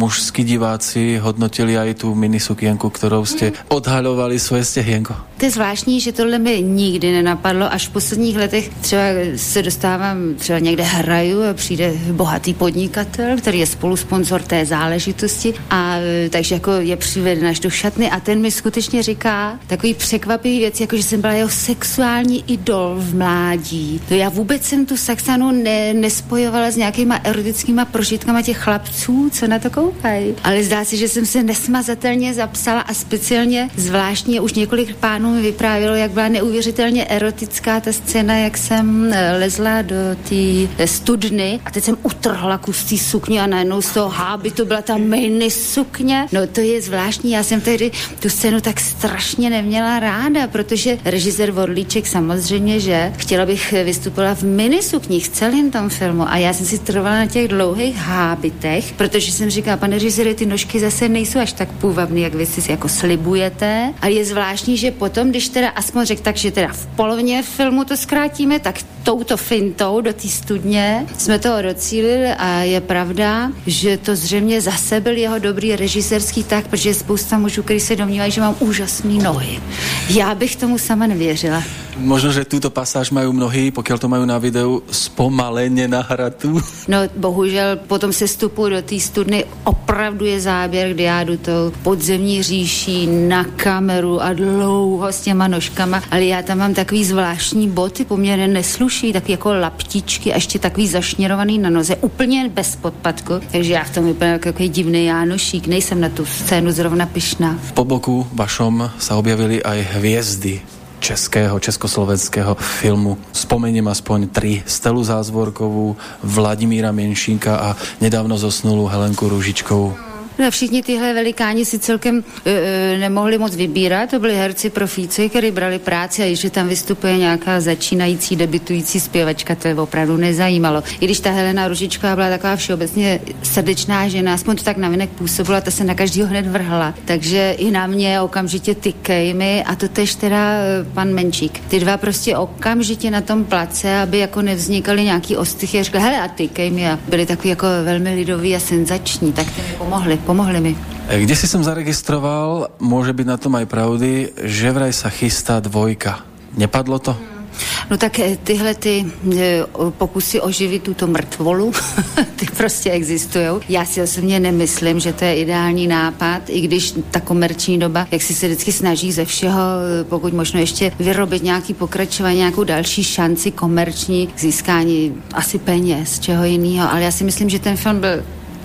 mužskí diváci hodnotili aj tú minisukienku, ktorou ste odhaľovali svoje stehienko.
To je zvláštní, že tohle mi nikdy nenapadlo, až v posledních letech třeba se dostávám, třeba někde hraju a přijde bohatý podnikatel, který je spolusponsor té záležitosti a e, takže jako je přiveden až do šatny a ten mi skutečně říká takový překvapivý věc, jako že jsem byla jeho sexuální idol v mládí. To já vůbec jsem tu Saxanu ne, nespojovala s nějakýma erotickýma prožitkama těch chlapců, co na to koukají. Ale zdá se, že jsem se nesmazatelně zapsala a speciálně zvláštně už několik pánů mi vyprávělo, jak byla neuvěřitelně erotická ta scéna, jak jsem eh, lezla do té eh, studny a teď jsem utrhla kus té sukně a najednou z toho háby to byla ta mini sukně. No to je zvláštní, já jsem tehdy tu scénu tak strašně neměla ráda, protože režisér Vorlíček samozřejmě, že chtěla bych vystupovat v minisukních v celém tom filmu a já jsem si trvala na těch dlouhých hábitech, protože jsem říkala, pane režiséře, ty nožky zase nejsou až tak půvabný, jak vy si jako slibujete. A je zvláštní, že potom, když teda aspoň řekl tak, že teda v polovině filmu to zkrátíme, tak touto fintou do té studně jsme toho docílili a je pravda, že to zřejmě zase byl jeho dobrý režisérský tak, protože je spousta mužů, kteří se domnívají, že mám úžasné nohy. Já bych tomu sama nevěřila.
Možno, že túto pasáž majú mnohí, pokiaľ to majú na videu, spomalene nahratú. <laughs>
No bohužel po tom sestupu do té studny opravdu je záběr, kdy já jdu tou podzemní říší na kameru a dlouho s těma nožkama, ale já tam mám takový zvláštní boty, poměrně nesluší, tak jako laptičky a ještě takový zašněrovaný na noze, úplně bez podpadku, takže já v tom vypadám jako takový divný Jánošík, nejsem na tu scénu zrovna pyšná.
Po boku vašom sa objavili aj hviezdy českého, československého filmu. Spomeniem aspoň tri. Stelu Zázvorkovú, Vladimíra Menšínka a nedávno zosnulú Helenku Ružičkovú.
No všichni tyhle velikáni si celkem e, nemohli moc vybírat, to byli herci profíci, kteří brali práci a že tam vystupuje nějaká začínající, debitující zpěvačka, to je opravdu nezajímalo. I když ta Helena Ružičková byla taková všeobecně srdečná žena, aspoň to tak navinek působila, ta se na každýho hned vrhla. Takže i na mě okamžitě tykej mi a to tež teda e, pan Menčík. Ty dva prostě okamžitě na tom place, aby jako nevznikaly nějaký ostychy, a řekli, hele a tykej mi a byli takový jako velmi lidoví a senzační, tak ty mi pomohli, pomohli mi.
E, Kde si som zaregistroval, môže byť na tom aj pravdy, že vraj sa chystá dvojka. Nepadlo to?
No tak eh, tyhle ty o- pokusy oživit tuto mrtvolu, <laughs> ty prostě existují. Já si osobně nemyslím, že to je ideální nápad, i když ta komerční doba, jak si se vždycky snaží ze všeho, eh, pokud možno ještě vyrobit nějaký pokračování, nějakou další šanci komerční k získání asi peněz, čeho jiného. Ale já si myslím, že ten film byl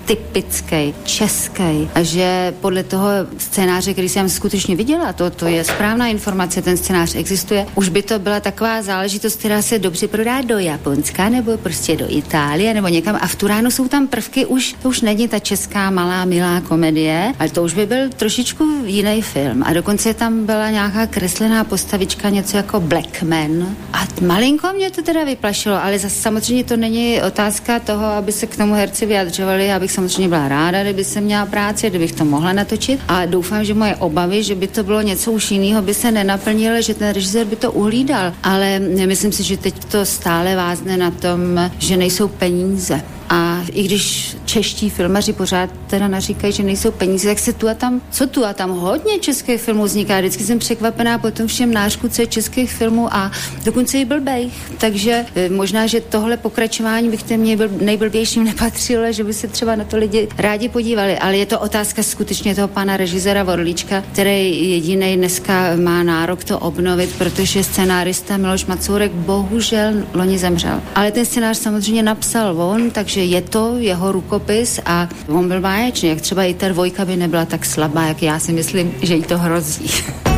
typický, český. A že podle toho scénáře, který jsem skutečně viděla, to, to je správná informace, ten scénář existuje, už by to byla taková záležitost, která se dobře prodá do Japonska nebo prostě do Itálie nebo někam. A v Turánu jsou tam prvky už, to už není ta česká malá milá komedie, ale to už by byl trošičku jiný film. A dokonce tam byla nějaká kreslená postavička, něco jako Blackman a malinko mě to teda vyplašilo, ale zase samozřejmě to není otázka toho, aby se k tomu herci vyjadřovali, já bych samozřejmě byla ráda, kdyby jsem měla práci, kdybych to mohla natočit. A doufám, že moje obavy, že by to bylo něco už jiného, by se nenaplnily, že ten režisér by to uhlídal, ale myslím si, že teď to stále vázne na tom, že nejsou peníze A i když čeští filmaři pořád teda naříkají, že nejsou peníze, tak se tu a tam, co tu a tam hodně českých filmů vzniká. Vždycky jsem překvapená po tom všem je českých filmů a dokonce i blbejch. Takže eh, možná, že tohle pokračování bych těm nejbl- nejblbějším <laughs> nepatřilo, že by se třeba na to lidi rádi podívali. Ale je to otázka skutečně toho pana režisera Vorlíčka, který jediný dneska má nárok to obnovit, protože scenárista Miloš Macourek bohužel loni zemřel. Ale ten scénář samozřejmě napsal on, takže je to jeho rukopis a on byl báječný. Jak třeba i ta dvojka by nebyla tak slabá, jak já si myslím, že jí to hrozí. <laughs>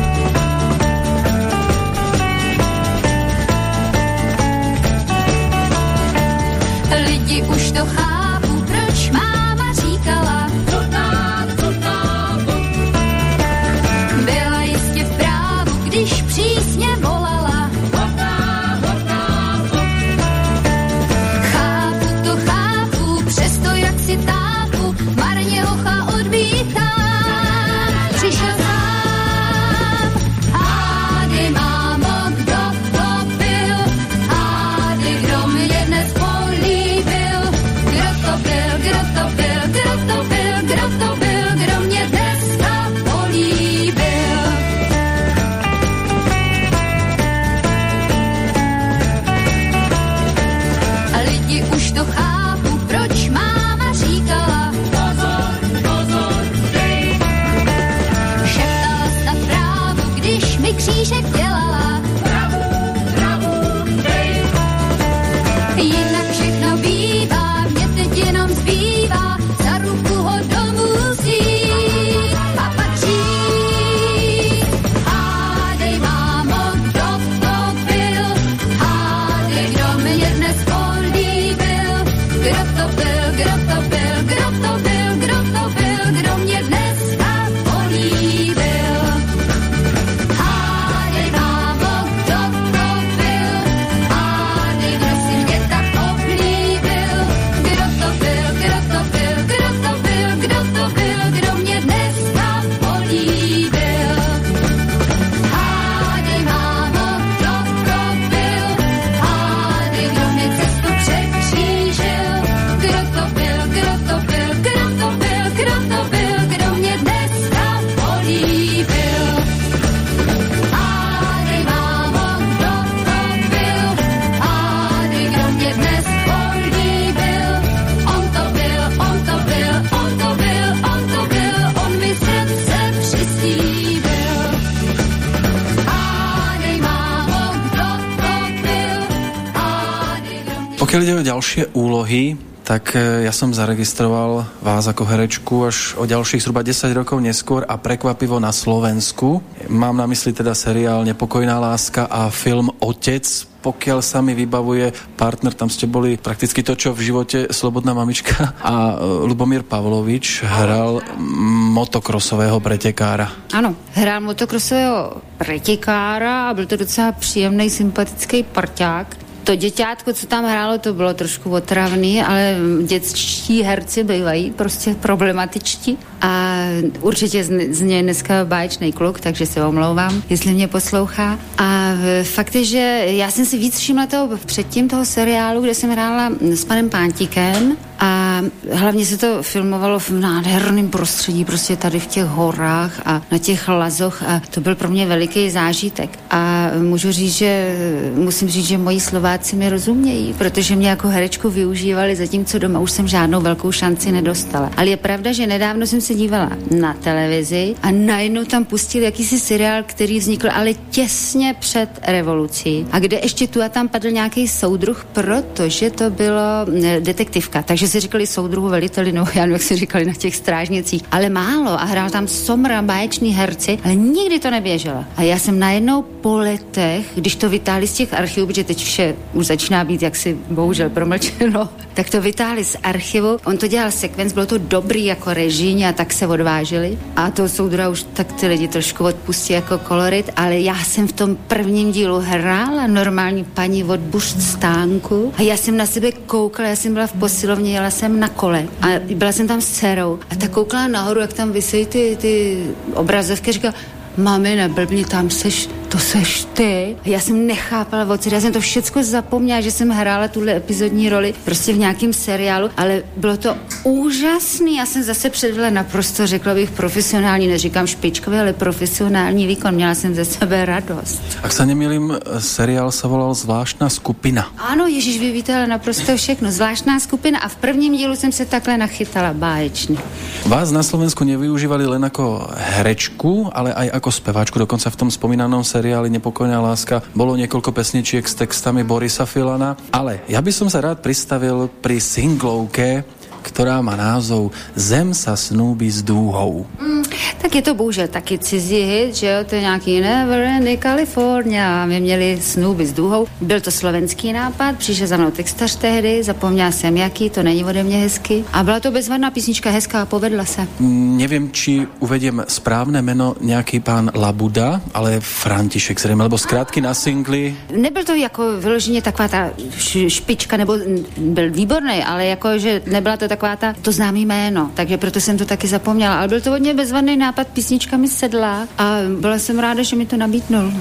Pokiaľ ide o ďalšie úlohy, tak e, ja som zaregistroval vás ako herečku až o ďalších zhruba 10 rokov neskôr a prekvapivo na Slovensku. Mám na mysli teda seriál Nepokojná láska a film Otec. Pokiaľ sa mi vybavuje partner, tam ste boli prakticky to, čo v živote Slobodná mamička <laughs> a e, Lubomír Pavlovič hral motokrosového pretekára.
Ano, hrál motokrosového pretěkára a byl to docela příjemný, sympatický parťák. To děťátko, co tam hrálo, to bylo trošku otravný, ale dětští herci bývají prostě problematičtí. A určitě z, z něj dneska báječný kluk, takže se omlouvám, jestli mě poslouchá. A e, fakt je, že já jsem si víc všimla toho předtím toho seriálu, kde jsem hrála s panem Pántíkem a hlavně se to filmovalo v nádherném prostředí, prostě tady v těch horách a na těch lazoch a to byl pro mě veliký zážitek. A můžu říct, že musím říct, že moji Slováci mi rozumějí, protože mě jako herečku využívali, zatímco doma už jsem žádnou velkou šanci nedostala. Ale je pravda, že nedávno jsem se dívala na televizi a najednou tam pustil jakýsi seriál, který vznikl ale těsně před revolucí a kde ještě tu a tam padl nějaký soudruh, protože to bylo detektivka. Takže si říkali soudruhu veliteli, no já nevím, jak si říkali na těch strážnicích, ale málo a hrál tam somra, báječní herci, ale nikdy to neběželo. A já jsem najednou po letech, když to vytáhli z těch archivů, protože teď vše už začíná být jaksi bohužel promlčeno, <laughs> tak to vytáhli z archivu. On to dělal sekvenc, bylo to dobrý jako režíň a tak se odvážili. A to soudra už tak ty lidi trošku odpustí jako kolorit, ale já jsem v tom prvním dílu hrála normální paní od stánku a já jsem na sebe koukala, já jsem byla v posilovně, jela jsem na kole a byla jsem tam s dcerou a ta koukala nahoru, jak tam vysejí ty, ty obrazovky a říkala, mami, neblbni, tam seš,
to seš ty. Já jsem nechápala, o já jsem to všechno zapomněla, že jsem hrála tuhle epizodní roli prostě v nějakém seriálu, ale bylo to úžasný. Já jsem zase předvedla naprosto, řekla bych, profesionální, neříkám špičkový, ale profesionální výkon. Měla jsem ze sebe radost.
Ak se nemýlim, seriál se volal Zvláštná skupina.
Ano, Ježíš, vy víte ale naprosto všechno. Zvláštná skupina a v prvním dílu jsem se takhle nachytala báječně.
Vás na Slovensku nevyužívali len jako herečku, ale aj jako speváčku. Dokonce v tom spomínanom seriáli Nepokojná láska bolo niekoľko pesničiek s textami Borisa Filana. Ale ja by som sa rád pristavil pri singlovke ktorá má názov Zem sa snúbi s dúhou.
Mm, tak je to bohužel taky cizí hit, že jo, to je nějaký Never Ending California. My měli snúby s dúhou. Byl to slovenský nápad, přišel za mnou textař tehdy, zapomněla jsem jaký, to není ode mě hezky. A byla to bezvadná písnička, hezká a povedla se.
Mm, nevím, či uvediem správné meno nějaký pán Labuda, ale František zřejmě, lebo zkrátky na singli.
Nebyl to jako vyloženě taková ta špička, nebo byl výborný, ale jako, že nebyla to taková ta, to známý jméno, takže proto jsem to taky zapomněla. Ale byl to hodně bezvadný nápad, písnička mi sedla a byla jsem ráda, že mi to nabídnul.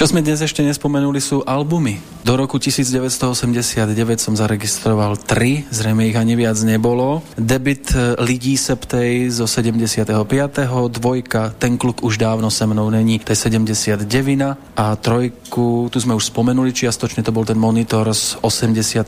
Čo sme dnes ešte nespomenuli sú albumy. Do roku 1989 som zaregistroval tri, zrejme ich ani viac nebolo. Debit eh, Lidí Septej zo 75. Dvojka Ten kluk už dávno se mnou není, to je 79. A trojku, tu sme už spomenuli, čiastočne to bol ten monitor z 86.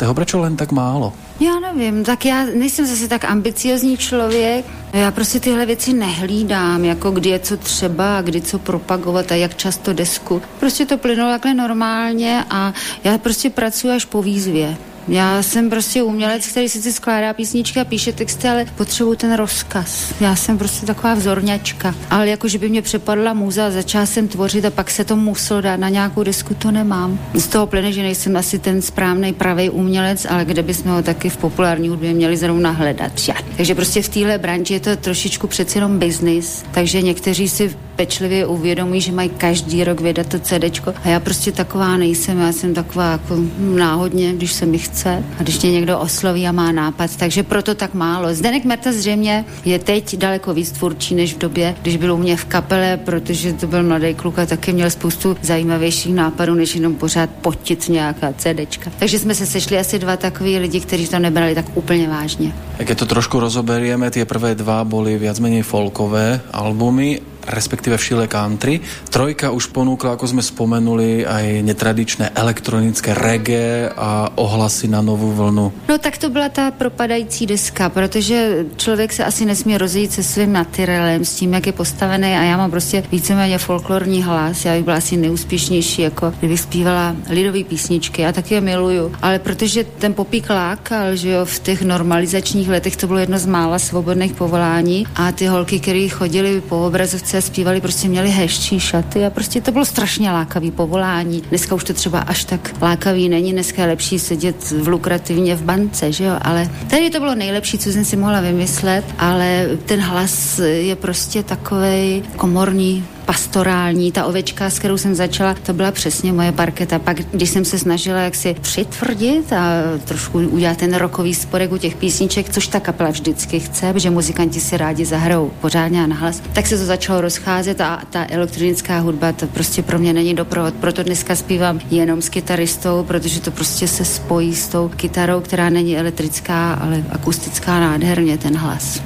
Prečo len tak málo?
Já nevím, tak já nejsem zase tak ambiciozní člověk. Já prostě tyhle věci nehlídám, jako kdy je co třeba, kdy co propagovat a jak často desku. Prostě to plynulo takhle normálně a já prostě pracuji až po výzvě.
Já jsem prostě umělec, který sice skládá písničky a píše texty, ale potřebuju ten rozkaz. Já jsem prostě taková vzorňačka. Ale jako, že by mě přepadla muza a začala jsem tvořit a pak se to muselo dát na nějakou disku, to nemám. Z toho plyne, že nejsem asi ten správný pravý umělec, ale kde bychom ho taky v populární hudbě měli zrovna hledat. Ja. Takže prostě v téhle branži je to trošičku přeci jenom biznis, takže někteří si pečlivě uvědomují, že mají každý rok vydat to CD. A já prostě taková nejsem, já jsem taková jako náhodně, když se mi chce a když mě někdo osloví a má nápad, takže proto tak málo. Zdenek Merta zřejmě je teď daleko víc tvůrčí než v době, když byl u mě v kapele, protože to byl mladý kluk a taky měl spoustu zajímavějších nápadů, než jenom pořád potit nějaká CDčka. Takže jsme se sešli asi dva takový lidi, kteří to nebrali tak úplně vážně.
Keď to trošku rozoberieme, tie prvé dva boli viac menej folkové albumy respektíve v šile country. Trojka už ponúkla, ako sme spomenuli, aj netradičné elektronické reggae a ohlasy na novou vlnu.
No tak to byla ta propadající deska, protože člověk se asi nesmí rozejít se svým natyrelem, s tím, jak je postavený a já mám prostě víceméně folklorní hlas. Já bych byla asi neúspěšnější, jako kdybych zpívala lidové písničky. Já taky je miluju, ale protože ten popík lákal, že jo, v těch normalizačních letech to bylo jedno z mála svobodných povolání a ty holky, které chodily po obrazovce a zpívali, prostě měli hezčí šaty a prostě to bylo strašně lákavý povolání. Dneska už to třeba až tak lákavý není, dneska je lepší sedět v lukrativně v bance, že jo, ale tady to bylo nejlepší, co jsem si mohla vymyslet, ale ten hlas je prostě takovej komorní, pastorální. Ta ovečka, s kterou jsem začala, to byla přesně moje parketa. Pak, když jsem se snažila jak si přitvrdit a trošku udělat ten rokový sporek u těch písniček, což ta kapela vždycky chce, protože muzikanti si rádi zahrajou pořádně a nahlas, tak se to začalo rozcházet a ta elektronická hudba, to prostě pro mě není doprovod. Proto dneska zpívám jenom s kytaristou, protože to prostě se spojí s tou kytarou, která není elektrická, ale akustická nádherně ten hlas.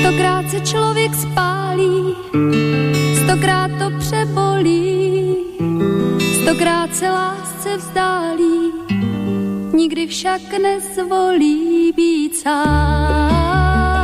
Stokrát se člověk spálí, stokrát to přebolí, stokrát se lásce vzdálí, nikdy však nezvolí být sám.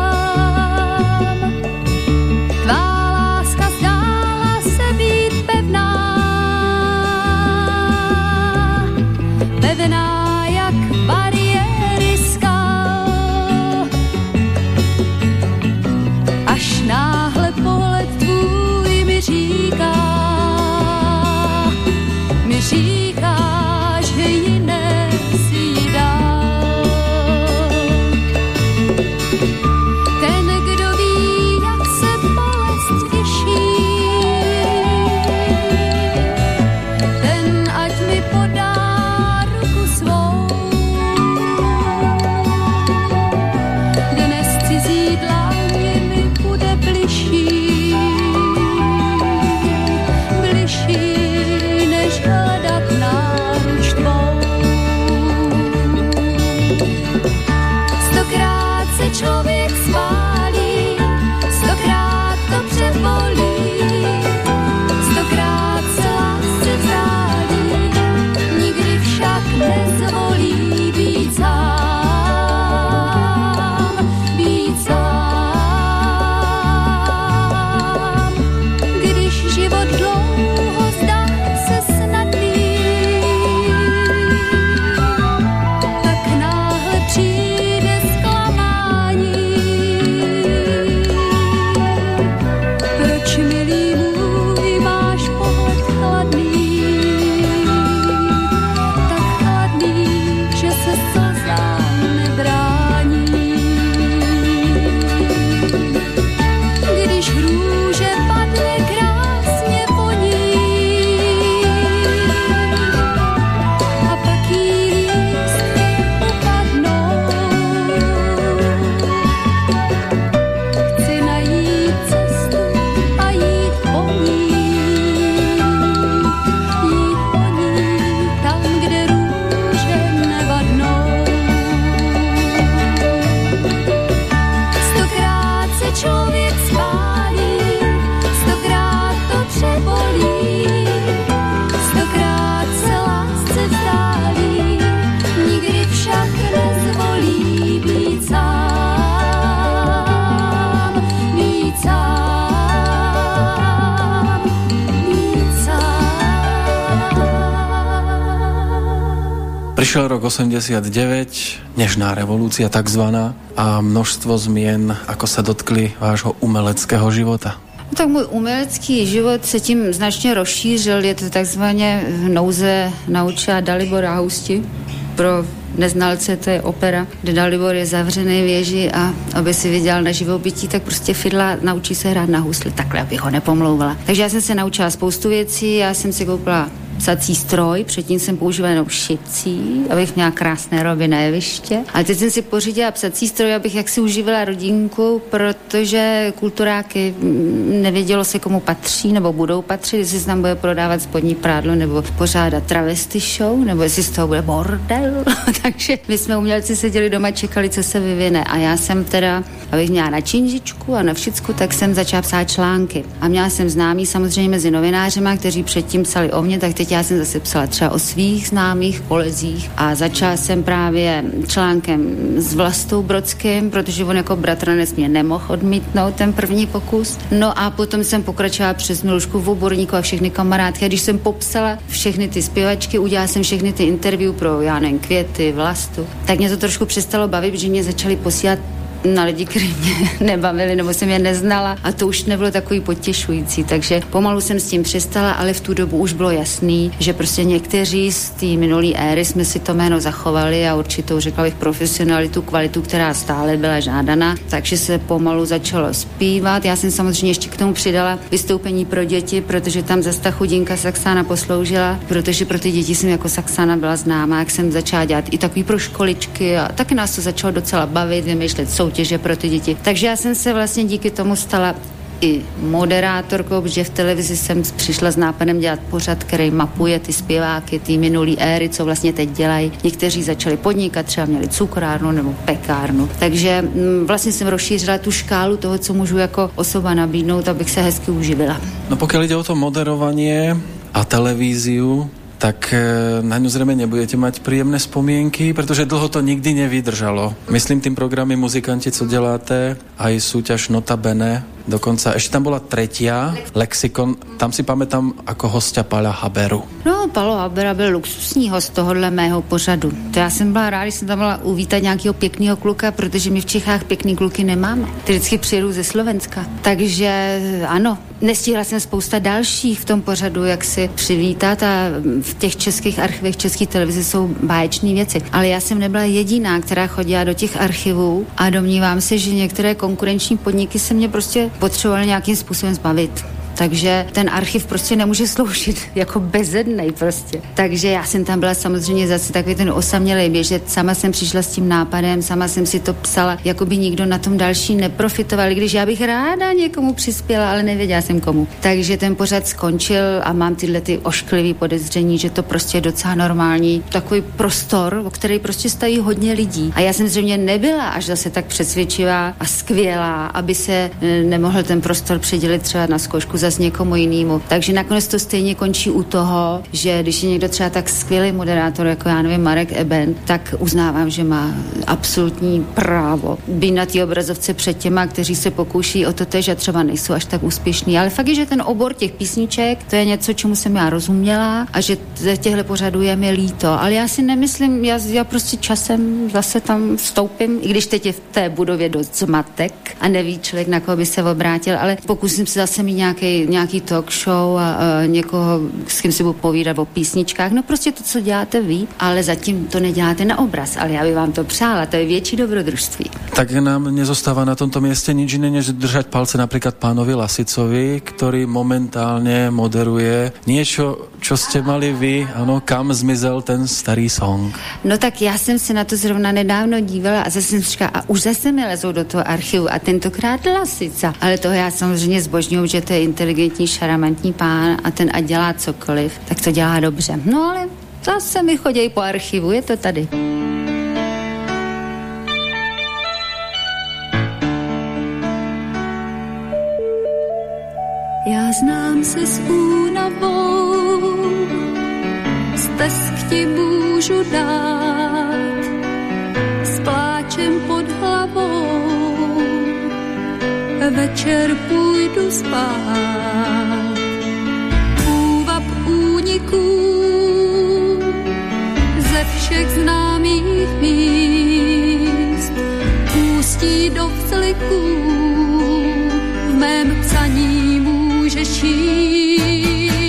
89, nežná revolúcia takzvaná a množstvo zmien, ako sa dotkli vášho umeleckého života.
No tak můj umělecký život se tím značně rozšířil. Je to takzvaně nouze naučila Dalibor Hausti. Pro neznalce to je opera, kde Dalibor je zavřený věži a aby si viděl na živobytí, tak prostě Fidla naučí se hrát na husli, takhle, aby ho nepomlouvala. Takže já jsem se naučila spoustu věcí, já jsem si koupila psací stroj, předtím jsem používala jenom šicí, abych měla krásné roby na jeviště. A teď jsem si pořídila psací stroj, abych jaksi uživila rodinku, protože kulturáky mm, nevědělo se, komu patří nebo budou patřit, jestli se tam bude prodávat spodní prádlo nebo pořádat travesty show, nebo jestli z toho bude bordel. <laughs> Takže my jsme umělci seděli doma, čekali, co se vyvine. A já jsem teda, abych měla na činžičku a na všicku, tak jsem začala psát články. A měla jsem známý samozřejmě mezi novinářema, kteří předtím psali o mě, tak teď já jsem zase psala třeba o svých známých kolezích a začala jsem právě článkem s Vlastou Brodským, protože on jako bratranec mě nemohl odmítnout ten první pokus. No a potom jsem pokračovala přes Milušku Voborníku a všechny kamarádky. A když jsem popsala všechny ty zpěvačky, udělala jsem všechny ty interview pro, já nevím, Květy, Vlastu, tak mě to trošku přestalo bavit, že mě začali posílat na lidi, kteří mě <laughs> nebavili nebo jsem je neznala a to už nebylo takový potěšující, takže pomalu jsem s tím přestala, ale v tu dobu už bylo jasný, že prostě někteří z té minulé éry jsme si to jméno zachovali a určitou, řekla bych, profesionalitu, kvalitu, která stále byla žádaná, takže se pomalu začalo zpívat. Já jsem samozřejmě ještě k tomu přidala vystoupení pro děti, protože tam zase ta chudinka Saxána posloužila, protože pro ty děti jsem jako Saxána byla známá, jak jsem začala dělat i takový pro školičky a taky nás to začalo docela bavit, vymýšlet soutěže pro ty děti. Takže já jsem se vlastně díky tomu stala i moderátorkou, protože v televizi jsem přišla s nápadem dělat pořad, který mapuje ty zpěváky, ty minulý éry, co vlastně teď dělají. Někteří začali podnikat, třeba měli cukrárnu nebo pekárnu. Takže mm, vlastně jsem rozšířila tu škálu toho, co můžu jako osoba nabídnout, abych se hezky uživila.
No pokud jde o to moderovanie a televíziu, tak eh, na ňu zrejme nebudete mať príjemné spomienky, pretože dlho to nikdy nevydržalo. Myslím tým programy Muzikanti, co děláte, aj súťaž Notabene, dokonca ešte tam bola tretia, Lexikon, tam si pamätám ako hostia Pala Haberu.
No, Palo Habera byl luxusní host tohohle mého pořadu. To já jsem byla ráda, když jsem tam byla uvítat nějakého pěkného kluka, protože my v Čechách pěkný kluky nemáme. Ty vždycky přijedu ze Slovenska. Takže ano, nestihla jsem spousta dalších v tom pořadu, jak si přivítat a v těch českých archivech české televize jsou báječné věci. Ale já jsem nebyla jediná, která chodila do těch archivů a domnívám se, že některé konkurenční podniky se mě prostě potřebovaly nějakým způsobem zbavit takže ten archiv prostě nemůže sloužit <laughs> jako bezednej prostě. Takže já jsem tam byla samozřejmě zase takový ten osamělý běžet, sama jsem přišla s tím nápadem, sama jsem si to psala, jako by nikdo na tom další neprofitoval, když já bych ráda někomu přispěla, ale nevěděla jsem komu. Takže ten pořad skončil a mám tyhle ty ošklivý podezření, že to prostě je docela normální takový prostor, o který prostě stojí hodně lidí. A já jsem zřejmě nebyla až zase tak přesvědčivá a skvělá, aby se e, nemohl ten prostor předělit třeba na zkoušku za zase někomu jinému. Takže nakonec to stejně končí u toho, že když je někdo třeba tak skvělý moderátor, jako já nevím, Marek Eben, tak uznávám, že má absolutní právo být na té obrazovce před těma, kteří se pokouší o to a třeba nejsou až tak úspěšní. Ale fakt je, že ten obor těch písniček, to je něco, čemu jsem já rozuměla a že těchto pořadů je mi líto. Ale já si nemyslím, já, já prostě časem zase tam vstoupím, i když teď je v té budově dost zmatek a neví člověk, na koho by se obrátil, ale pokusím se zase mít nějaký nějaký talk show a, a někoho, s kým si budu povídat o písničkách. No prostě to, co děláte vy, ale zatím to neděláte na obraz, ale já bych vám to přála, to je větší dobrodružství.
Tak nám nezostáva na tomto místě nič jiné, než držať palce například pánovi Lasicovi, který momentálně moderuje něco, čo jste mali vy, ano, kam zmizel ten starý song.
No tak já jsem se na to zrovna nedávno dívala a zase jsem říkala, a už zase mi lezou do toho archivu a tentokrát Lasica. Ale toho já samozřejmě zbožňuju, že to je inteligentní, šaramantní pán a ten ať dělá cokoliv, tak to dělá dobře. No ale zase mi chodí po archivu, je to tady.
Já znám se s únavou, stesk ti můžu dát, s pláčem pod večer půjdu spát. Úvab úniků ze všech míst ústí do vzliků. V mém psaní můžeš jíst.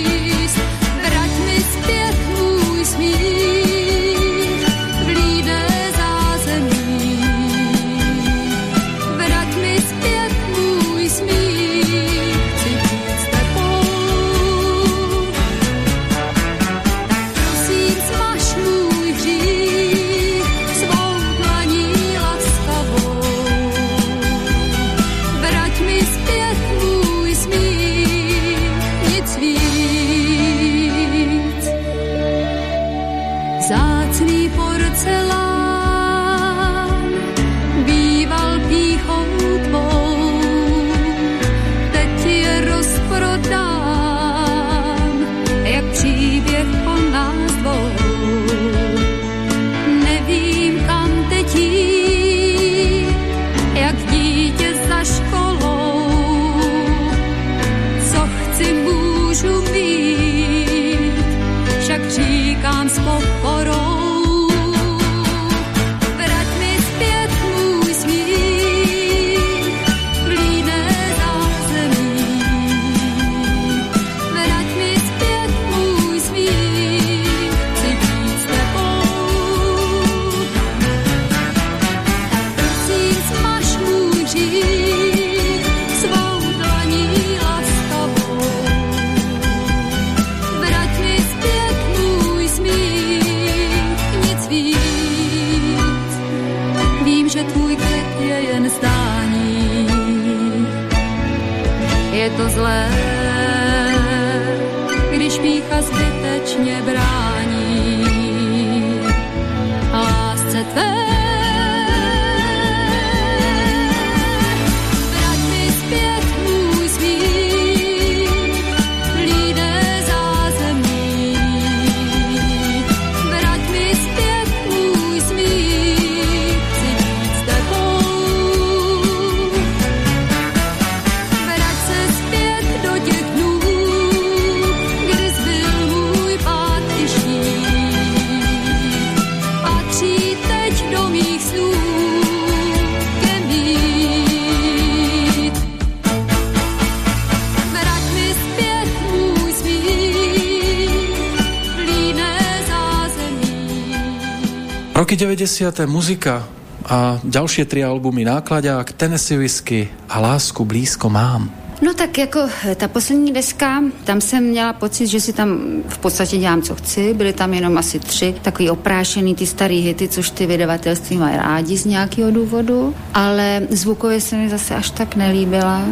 90. muzika a ďalšie tri albumy Nákladák, Tennessee Whisky a Lásku blízko mám.
No tak jako eh, ta poslední deska, tam jsem měla pocit, že si tam v podstatě dělám, co chci. Byly tam jenom asi tři takový oprášený ty starý hity, což ty vydavatelství mají rádi z nějakého důvodu, ale zvukově se mi zase až tak nelíbila.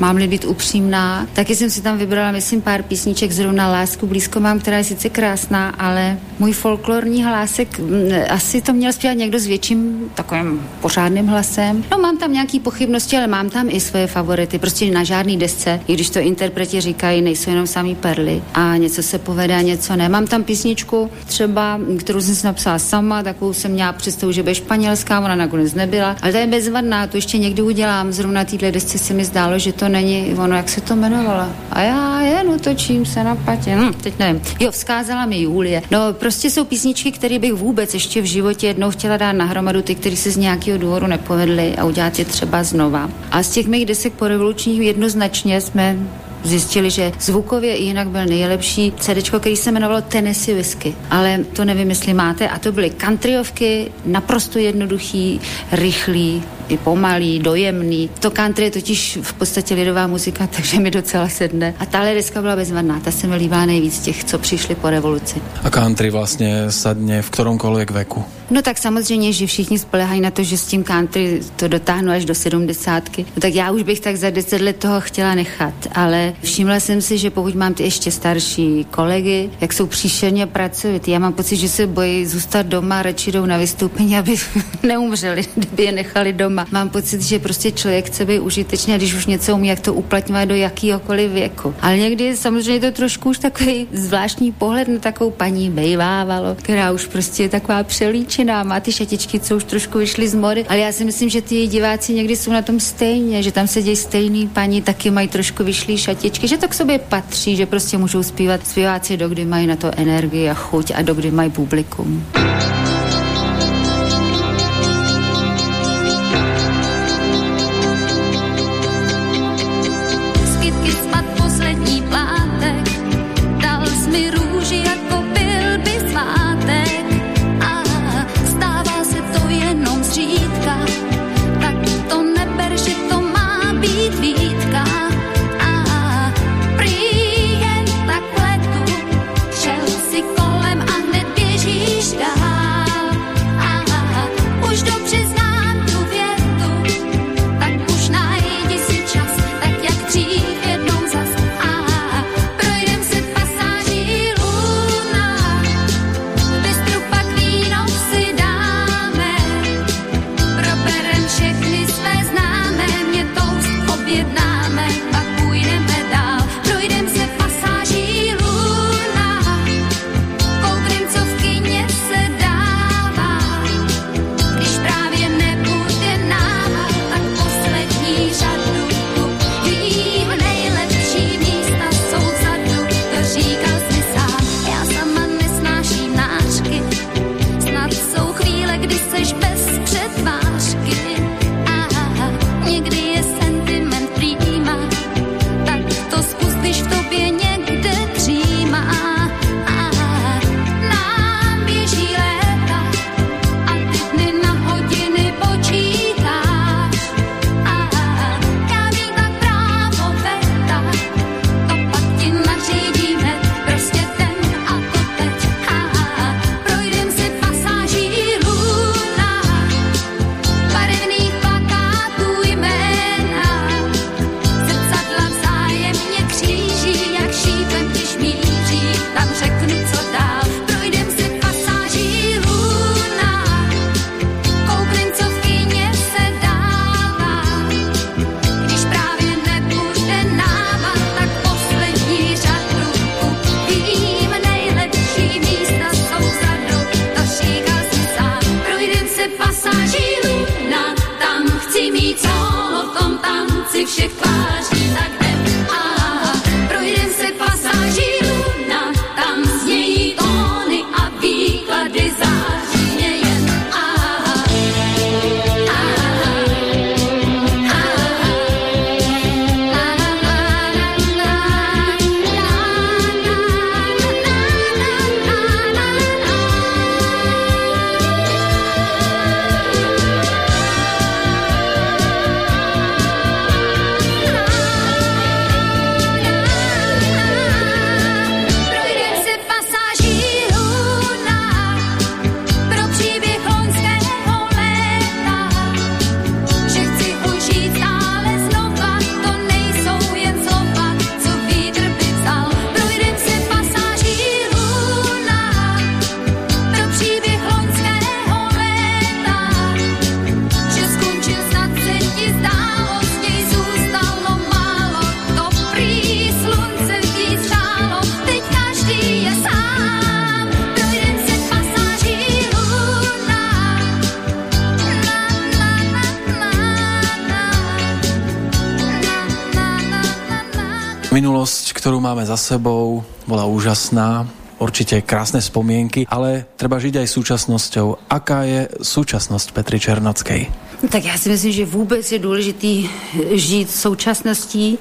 Mám-li být upřímná, taky jsem si tam vybrala, myslím, pár písniček, zrovna Lásku blízko mám, která je sice krásná, ale můj folklorní hlásek, asi to měl zpívat někdo s větším takovým pořádným hlasem. No mám tam nějaký pochybnosti, ale mám tam i svoje favority, prostě na žádný desce, i když to interpreti říkají, nejsou jenom samý perly a něco se povede a něco ne. Mám tam písničku třeba, kterou jsem si napsala sama, takovou jsem měla představu, že bude španělská, ona nakonec nebyla, ale ta je bezvadná, to ještě někdy udělám. Zrovna téhle desce se mi zdálo, že to není ono, jak se to jmenovalo. A já jen utočím se na patě. Hm, teď nevím. Jo, vzkázala mi Julie. No, prostě jsou písničky, které bych vůbec ještě v životě jednou chtěla dát nahromadu, ty, které se z nějakého důvodu nepovedly a udělat je třeba znova. A z těch mých desek po revolučních jednoznačně jsme zjistili, že zvukově i jinak byl nejlepší CD, který se jmenovalo Tennessee Whisky. Ale to nevím, jestli máte. A to byly countryovky, naprosto jednoduchý, rychlý, i pomalý, dojemný. To country je totiž v podstatě lidová muzika, <laughs> takže mi docela sedne. A tahle deska byla bezvadná, ta se mi líbila nejvíc těch, co přišli po revoluci.
A country vlastně sadne v ktoromkoľvek veku.
No tak samozřejmě, že všichni spolehají na to, že s tím country to dotáhnu až do sedmdesátky. No tak já už bych tak za deset let toho chtěla nechat, ale všimla jsem si, že pokud mám ty ještě starší kolegy, jak jsou příšerně pracovitý, já mám pocit, že se bojí zůstat doma, radši jdou na vystoupení, aby <laughs> neumřeli, kdyby je nechali doma. Mám pocit, že prostě člověk chce být užitečný, když už něco umí, jak to uplatňovat do jakýhokoliv věku. Ale někdy samozřejmě to trošku už takový zvláštní pohled na takovou paní Bejvávalo, která už prostě je taková přelíčená, má ty šatičky, co už trošku vyšly z mody, ale já si myslím, že ty diváci někdy jsou na tom stejně, že tam sedí stejný paní, taky mají trošku vyšlý šatičky, že to k sobě patří, že prostě můžou zpívat zpěváci, dokdy mají na to energii a chuť a dokdy mají publikum.
Minulosť, ktorú máme za sebou, bola úžasná, určite krásne spomienky, ale treba žiť aj súčasnosťou. Aká je súčasnosť Petry Černockej?
Tak já si myslím, že vůbec je důležitý žít současností,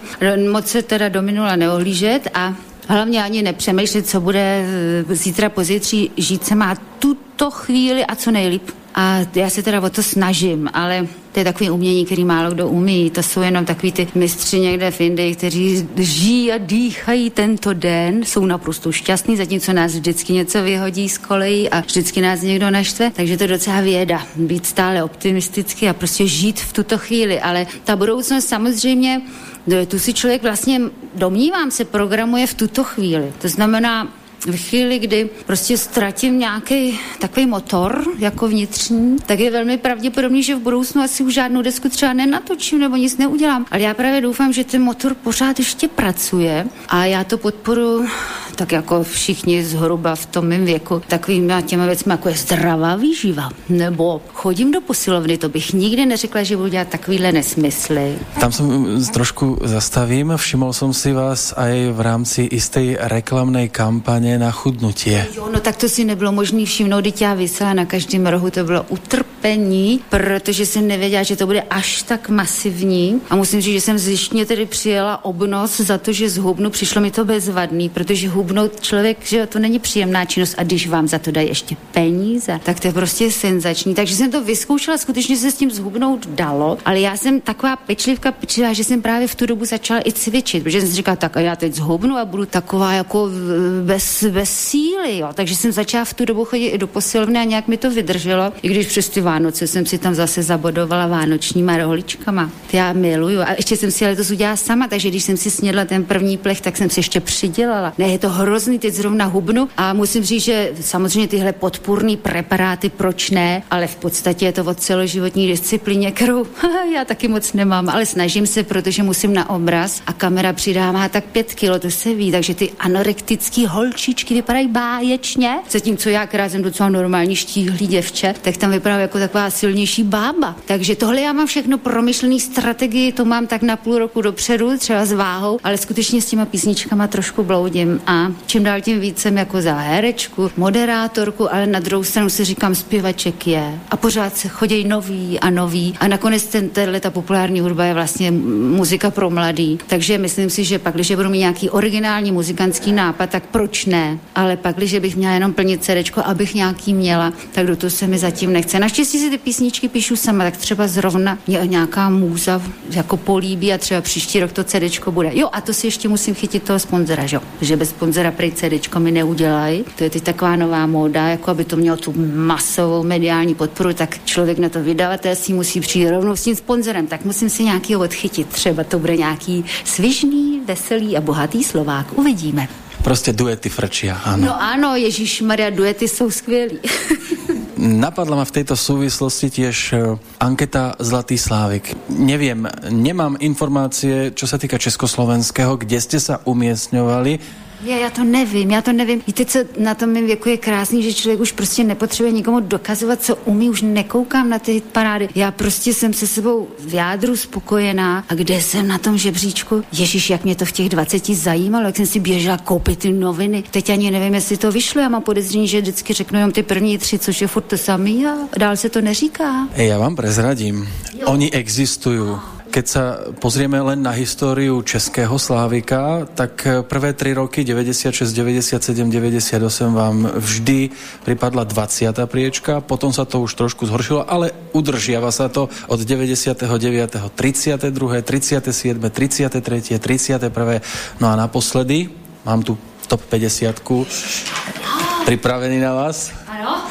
moc se teda do minula neohlížet a hlavně ani nepřemýšlet, co bude zítra, pozítří, žít se má tuto chvíli a co nejlíp. A já se teda o to snažím, ale to je takový umění, který málo kdo umí. To jsou jenom takový ty mistři někde v Indii, kteří žijí a dýchají tento den, jsou naprosto šťastní, zatímco nás vždycky něco vyhodí z kolejí a vždycky nás někdo naštve. Takže to je docela věda, být stále optimistický a prostě žít v tuto chvíli. Ale ta budoucnost samozřejmě tu si člověk vlastně, domnívám se, programuje v tuto chvíli. To znamená, v chvíli, kdy prostě ztratím nějaký takový motor, jako vnitřní, tak je velmi pravděpodobný, že v budoucnu asi už žádnou desku třeba nenatočím nebo nic neudělám. Ale já právě doufám, že ten motor pořád ještě pracuje a já to podporu tak jako všichni zhruba v tom mém věku, takovým těma věcmi, jako je zdravá výživa, nebo chodím do posilovny, to bych nikdy neřekla, že budu dělat takovýhle nesmysly.
Tam jsem trošku zastavím, všiml jsem si vás aj v rámci istej reklamnej kampaně na chudnutie.
Jo, no tak to si nebylo možné všimnout, když já vysela na každém rohu, to bylo utrpení, protože jsem nevěděla, že to bude až tak masivní a musím říct, že jsem zjištně tedy přijela obnos za to, že zhubnu, přišlo mi to bezvadný, protože hubnout člověk, že to není příjemná činnost a když vám za to dají ještě peníze, tak to je prostě senzační. Takže jsem to vyzkoušela, skutečně se s tím zhubnout dalo, ale já jsem taková pečlivka, pečlivá, že jsem právě v tu dobu začala i cvičit, protože jsem si říkala, tak a já teď zhubnu a budu taková jako bez, bez síly, jo. Takže jsem začala v tu dobu chodit i do posilovny a nějak mi to vydrželo, i když přes ty Vánoce jsem si tam zase zabodovala vánočníma rohličkama. Ty já miluju. A ještě jsem si letos udělala sama, takže když jsem si snědla ten první plech, tak jsem si ještě přidělala. Ne, je to hrozný, teď zrovna hubnu a musím říct, že samozřejmě tyhle podpůrné preparáty, proč ne, ale v podstatě je to od celoživotní disciplíně, kterou <laughs> já taky moc nemám, ale snažím se, protože musím na obraz a kamera přidává tak pět kilo, to se ví, takže ty anorektický holčičky vypadají báječně, zatímco já, která jsem docela normální štíhlý děvče, tak tam vypadá jako taková silnější bába. Takže tohle já mám všechno promyšlený strategii, to mám tak na půl roku dopředu, třeba s váhou, ale skutečně s těma písničkama trošku bloudím a čím dál tím víc jsem jako za herečku, moderátorku, ale na druhou stranu si říkám, zpěvaček je. A pořád se chodí nový a nový. A nakonec ten, tenhle ta populární hudba je vlastně muzika pro mladý. Takže myslím si, že pak, když budu mít nějaký originální muzikantský nápad, tak proč ne? Ale pak, když bych měla jenom plnit CD, abych nějaký měla, tak do toho se mi zatím nechce. Naštěstí si ty písničky píšu sama, tak třeba zrovna nějaká můza jako políbí a třeba příští rok to CD bude. Jo, a to si ještě musím chytit toho sponzora, že, že bez sponzora prej CDčko mi neudělají. To je teď taková nová móda, jako aby to mělo tu masovou mediální podporu, tak člověk na to vydavatelství musí přijít rovnou s tím sponzorem, tak musím si nějaký odchytit. Třeba to bude nějaký svižný, veselý a bohatý Slovák. Uvidíme.
Prostě duety frčia, ano.
No ano, Ježíš Maria, duety jsou skvělí. <laughs>
Napadla ma v tejto súvislosti tiež e, anketa Zlatý Slávik. Neviem, nemám informácie, čo sa týka Československého, kde ste sa umiestňovali
já, já to nevím, já to nevím. Víte, co na tom mém věku je krásný, že člověk už prostě nepotřebuje nikomu dokazovat, co umí, už nekoukám na ty parády. Já prostě jsem se sebou v jádru spokojená a kde jsem na tom žebříčku? Ježíš, jak mě to v těch 20 zajímalo, jak jsem si běžela koupit ty noviny. Teď ani nevím, jestli to vyšlo. Já mám podezření, že vždycky řeknu jenom ty první tři, což je furt to samý a dál se to neříká.
Já vám prezradím. Jo. Oni existují keď sa pozrieme len na históriu českého Slávika, tak prvé tri roky 96, 97, 98 vám vždy pripadla 20. priečka, potom sa to už trošku zhoršilo, ale udržiava sa to od 99. 32., 37., 33., 31. No a naposledy mám tu top 50 pripravený na vás. Ano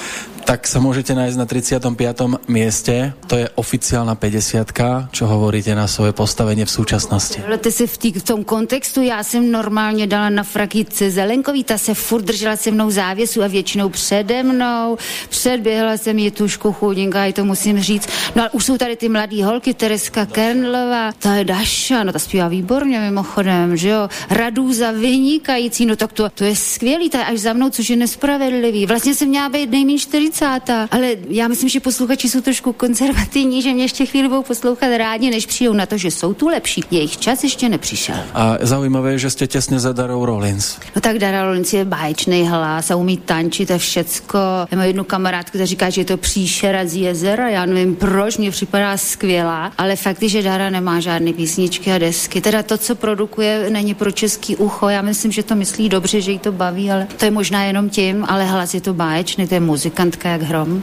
tak sa môžete nájsť na 35. mieste. To je oficiálna 50 čo hovoríte na svoje postavenie v súčasnosti?
Hledajte si v, tý, v tom kontextu, já jsem normálně dala na frakice Zelenkový, ta se furt držela se mnou závěsu a většinou přede mnou. Předběhla jsem je tušku chudinka, i to musím říct. No ale už jsou tady ty mladý holky, Tereska Kernlová, ta je Daša, no ta zpívá výborně mimochodem, že jo. Radůza vynikající, no tak to, to je skvělý, ta je až za mnou, což je nespravedlivý. Vlastně jsem měla být nejméně 40
30. Ale já myslím, že posluchači jsou trošku konzervativní, že mě ještě chvíli budou poslouchat rádi, než přijdou na to, že jsou tu lepší. Jejich čas ještě nepřišel.
A zaujímavé je, že jste těsně za Darou Rollins.
No tak Dara Rollins je báječný hlas a umí tančit a všecko. Já mám jednu kamarádku, která říká, že je to příšera z jezera. Já nevím proč, mě připadá skvělá, ale fakt je, že Dara nemá žádné písničky a desky. Teda to, co produkuje, není pro český ucho. Já myslím, že to myslí dobře, že jí to baví, ale to je možná jenom tím, ale hlas je to báječný, to je muzikantka jak hrom.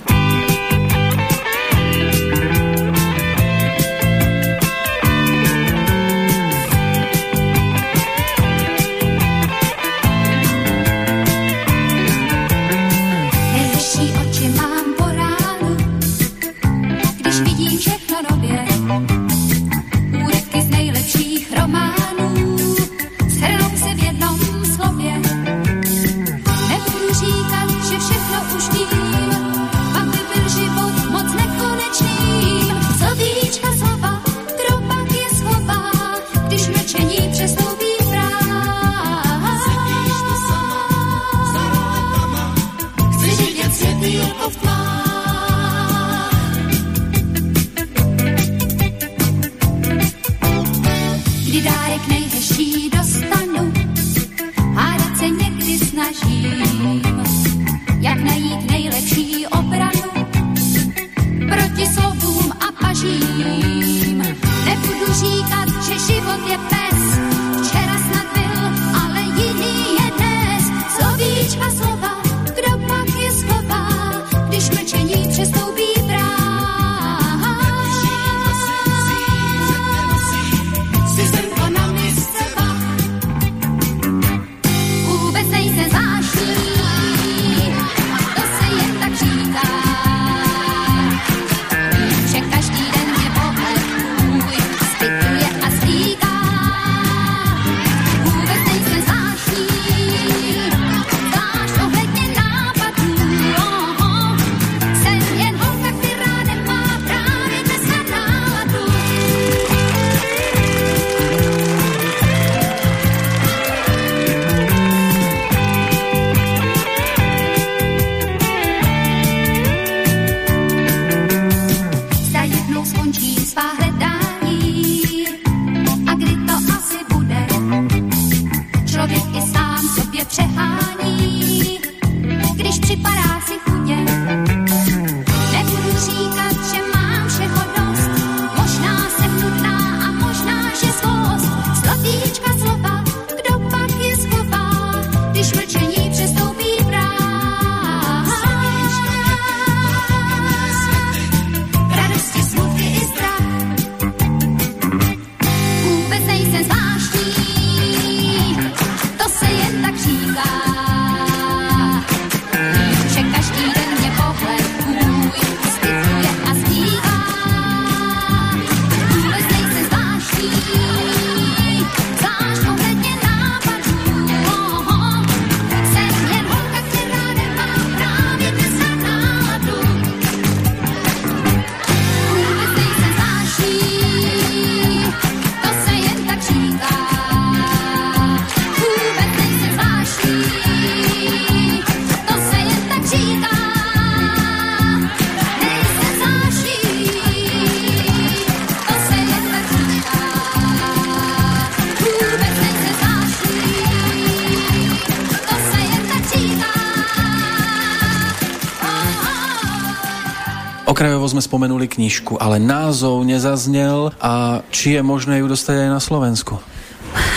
Jsme spomenuli knížku, ale názov nezazněl a či je možné ju dostat aj na Slovensku?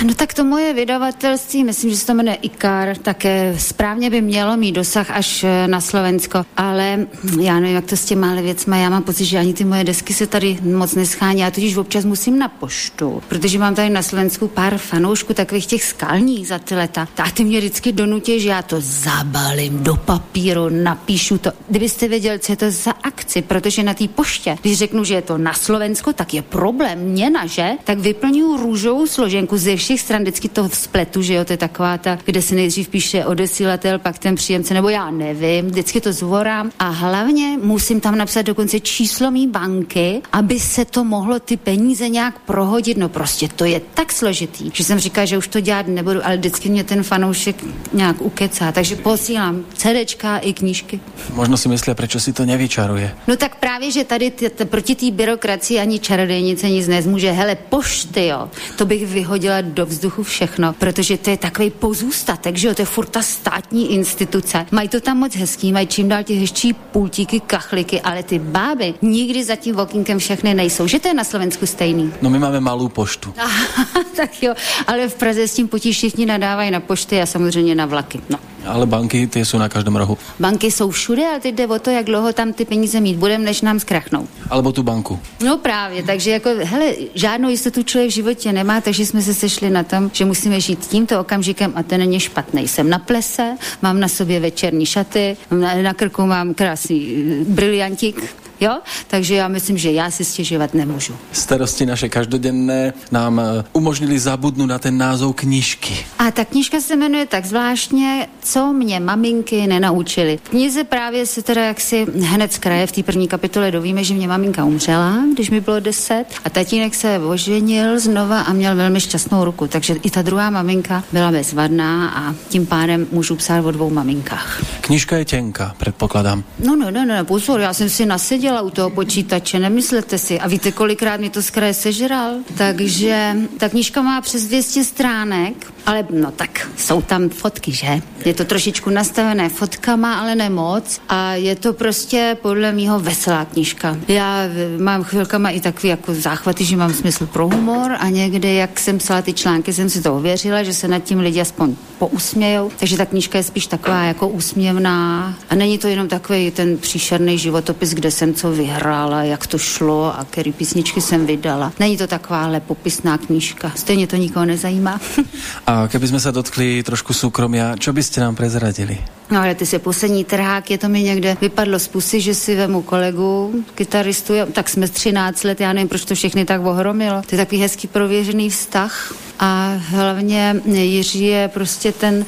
No tak to moje vydavatelství, myslím, že se to jmenuje IKAR, také správně by mělo mít dosah až eh, na Slovensko, ale já nevím, jak to s těma věcma, já mám pocit, že ani ty moje desky se tady moc neschání, já totiž občas musím na poštu, protože mám tady na Slovensku pár fanoušků takových těch skalních za ty leta. A ty mě vždycky donutí, že já to zabalím do papíru, napíšu to. Kdybyste věděl, co je to za akci, protože na té poště, když řeknu, že je to na Slovensku, tak je problém měna, že? Tak vyplňuju růžovou složenku ze
všech stran vždycky to spletu, že jo, to je taková ta, kde se nejdřív píše odesílatel, pak ten příjemce, nebo já nevím, vždycky to zvorám a hlavně musím tam napsat dokonce číslo mý banky, aby se to mohlo ty peníze nějak prohodit, no prostě to je tak složitý, že jsem říkala, že už to dělat nebudu, ale vždycky mě ten fanoušek nějak ukecá, takže posílám CDčka i knížky.
Možno si myslí, proč si to nevyčaruje.
No tak právě, že tady t- t- proti té byrokracii ani čarodejnice nic nezmůže. Hele, pošty, jo, to bych vyhodila do vzduchu všechno, protože to je takový pozůstatek, že jo, to je furt ta státní instituce. Mají to tam moc hezký, mají čím dál těch hezčí pultíky, kachliky, ale ty báby nikdy za tím okýnkem všechny nejsou. Že to je na Slovensku stejný?
No my máme malou poštu. <laughs>
tak jo, ale v Praze s tím potí všichni nadávají na pošty a samozřejmě na vlaky. No.
Ale banky, ty jsou na každém rohu.
Banky jsou všude, ale teď jde o to, jak dlouho tam ty peníze mít budeme, než nám zkrachnou.
Alebo tu banku.
No právě, takže jako, hele, žádnou jistotu člověk v životě nemá, takže jsme se sešli na tom, že musíme žít tímto okamžikem a ten není špatný. Jsem na plese, mám na sobě večerní šaty, na, na krku mám krásný eh, briliantík, jo? Takže já myslím, že já si stěžovat nemůžu.
Starosti naše každodenné nám eh, umožnili zabudnout na ten názov knížky.
A ta knížka se jmenuje tak zvláštně, co mě maminky nenaučily. V knize právě se teda jaksi hned z kraje v té první kapitole dovíme, že mě maminka umřela, když mi bylo deset a tatínek se oženil znova a měl velmi šťastnou ruku, takže i ta druhá maminka byla bezvadná a tím pádem můžu psát o dvou maminkách.
Knížka je těnká, předpokládám.
No, no, no, no, pozor, já jsem si naseděla u toho počítače, nemyslete si. A víte, kolikrát mi to z kraje sežral? Takže ta knížka má přes 200 stránek, ale no tak, jsou tam fotky, že? Je to trošičku nastavené fotkama, ale ne moc. A je to prostě podle mýho veselá knížka. Já eh, mám chvilkama i takový jako záchvaty, že mám smysl pro humor a někde, jak jsem psala ty články, jsem si to ověřila, že se nad tím lidi aspoň pousmějou. Takže ta knížka je spíš taková jako úsměvná. A není to jenom takový ten příšerný životopis, kde jsem co vyhrála, jak to šlo a který písničky jsem vydala. Není to takováhle popisná knížka. Stejně to nikoho nezajímá. <laughs>
A keby jsme se dotkli trošku soukromia, čo byste nám prezradili?
No ale ty se poslední trhák, je to mi někde vypadlo z pusy, že si vemu kolegu, kytaristu, tak jsme z 13 let, já nevím, proč to všechny tak ohromilo. To je takový hezký prověřený vztah. A hlavně Jiří je prostě ten,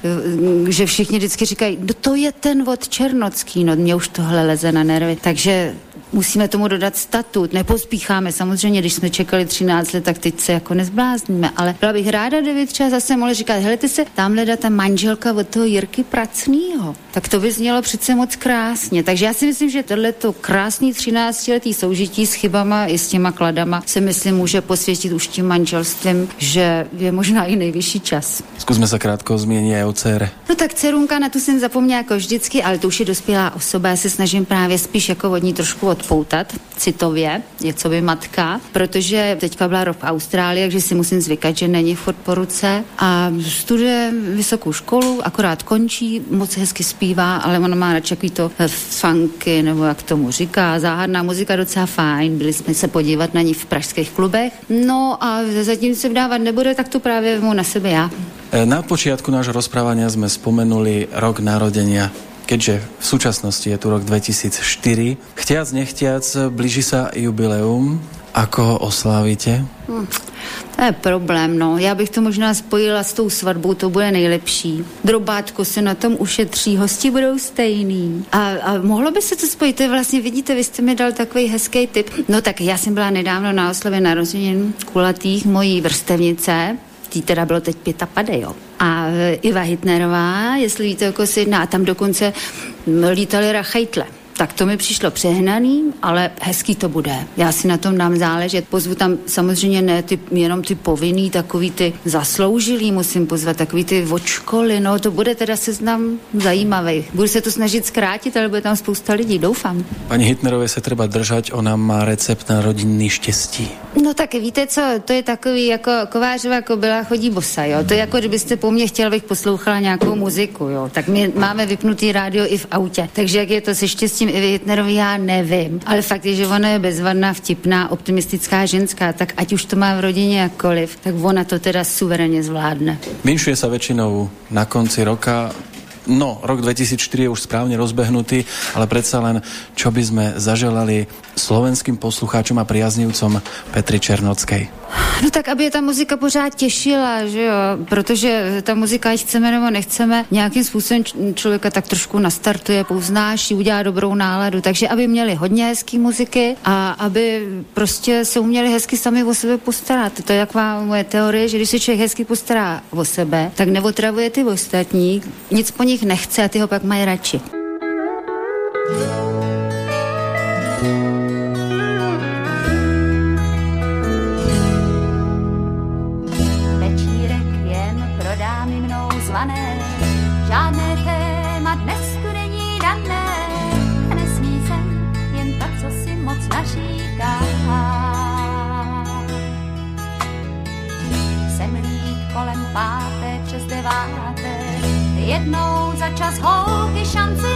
že všichni vždycky říkají, no to je ten od Černocký, no mě už tohle leze na nervy. Takže musíme tomu dodat statut, nepospícháme. Samozřejmě, když jsme čekali 13 let, tak teď se jako nezblázníme, ale byla bych ráda, kdyby třeba zase mohli říkat, helejte se, tamhle ta manželka od toho Jirky Pracnýho. Tak to by znělo přece moc krásně. Takže já si myslím, že tohle to krásný 13 letý soužití s chybama i s těma kladama se myslím může posvětit už tím manželstvím, že je možná i nejvyšší čas.
Zkusme se krátko změnit o dcere.
No tak dcerunka, na tu jsem zapomněla jako vždycky, ale to už je dospělá osoba. Já se snažím právě spíš jako od ní trošku odpoutat citově, je co by matka, protože teďka byla rok v Austrálii, takže si musím zvykat, že není furt po ruce. A studuje vysokou školu, akorát končí, moc hezky zpívá, ale ona má radši takový to funky, nebo jak tomu říká, záhadná muzika docela fajn, byli jsme se podívat na ní v pražských klubech, no a zatím se vdávat nebude, tak to právě mu na sebe já.
Na počiatku nášho rozprávania sme spomenuli rok narodenia keďže v súčasnosti je tu rok 2004. Chtiac, nechtiac, blíži sa jubileum. Ako oslávite?
Hm, to je problém, no. Já bych to možná spojila s tou svatbou, to bude nejlepší. Drobátko se na tom ušetří, hosti budou stejný. A, a mohlo by se to spojit, to je vlastně, vidíte, vy jste mi dal takový hezký tip. No tak já jsem byla nedávno na oslavě narozenin kulatých mojí vrstevnice, tý teda bylo teď pade, jo. A Iva Hitnerová, jestli víte, jako si jedna, a tam dokonce lítali rachajtle tak to mi přišlo přehnaný, ale hezký to bude. Já si na tom dám záležet. Pozvu tam samozřejmě ne ty, jenom ty povinný, takový ty zasloužilý, musím pozvat takový ty od školy, no to bude teda seznam zajímavý. Budu se to snažit zkrátit, ale bude tam spousta lidí, doufám.
Pani Hitnerové se třeba držet, ona má recept na rodinný štěstí.
No tak víte co, to je takový jako kovářová kobila chodí bosa, jo. To je jako kdybyste po mně chtěl, abych poslouchala nějakou muziku, jo. Tak my máme vypnutý rádio i v autě. Takže jak je to se štěstím i Hitnerovi, já nevím. Ale fakt je, že ona je bezvadná, vtipná, optimistická ženská, tak ať už to má v rodině jakkoliv, tak ona to teda suverénně zvládne.
Vinšuje sa väčšinou na konci roka No, rok 2004 je už správne rozbehnutý, ale predsa len, čo by sme zaželali slovenským poslucháčom a priaznivcom Petri Černockej.
No tak, aby je ta muzika pořád těšila, že jo, protože ta muzika, ať chceme nebo nechceme, nějakým způsobem č- člověka tak trošku nastartuje, pouznáší, udělá dobrou náladu, takže aby měli hodně hezký muziky a aby prostě se uměli hezky sami o sebe postarat. To je vám moje teorie, že když se člověk hezky postará o sebe, tak neotravuje ty ostatní, nic po nich nechce a ty ho pak mají radši.
Yeah. zpíváte. Jednou za čas holky šanci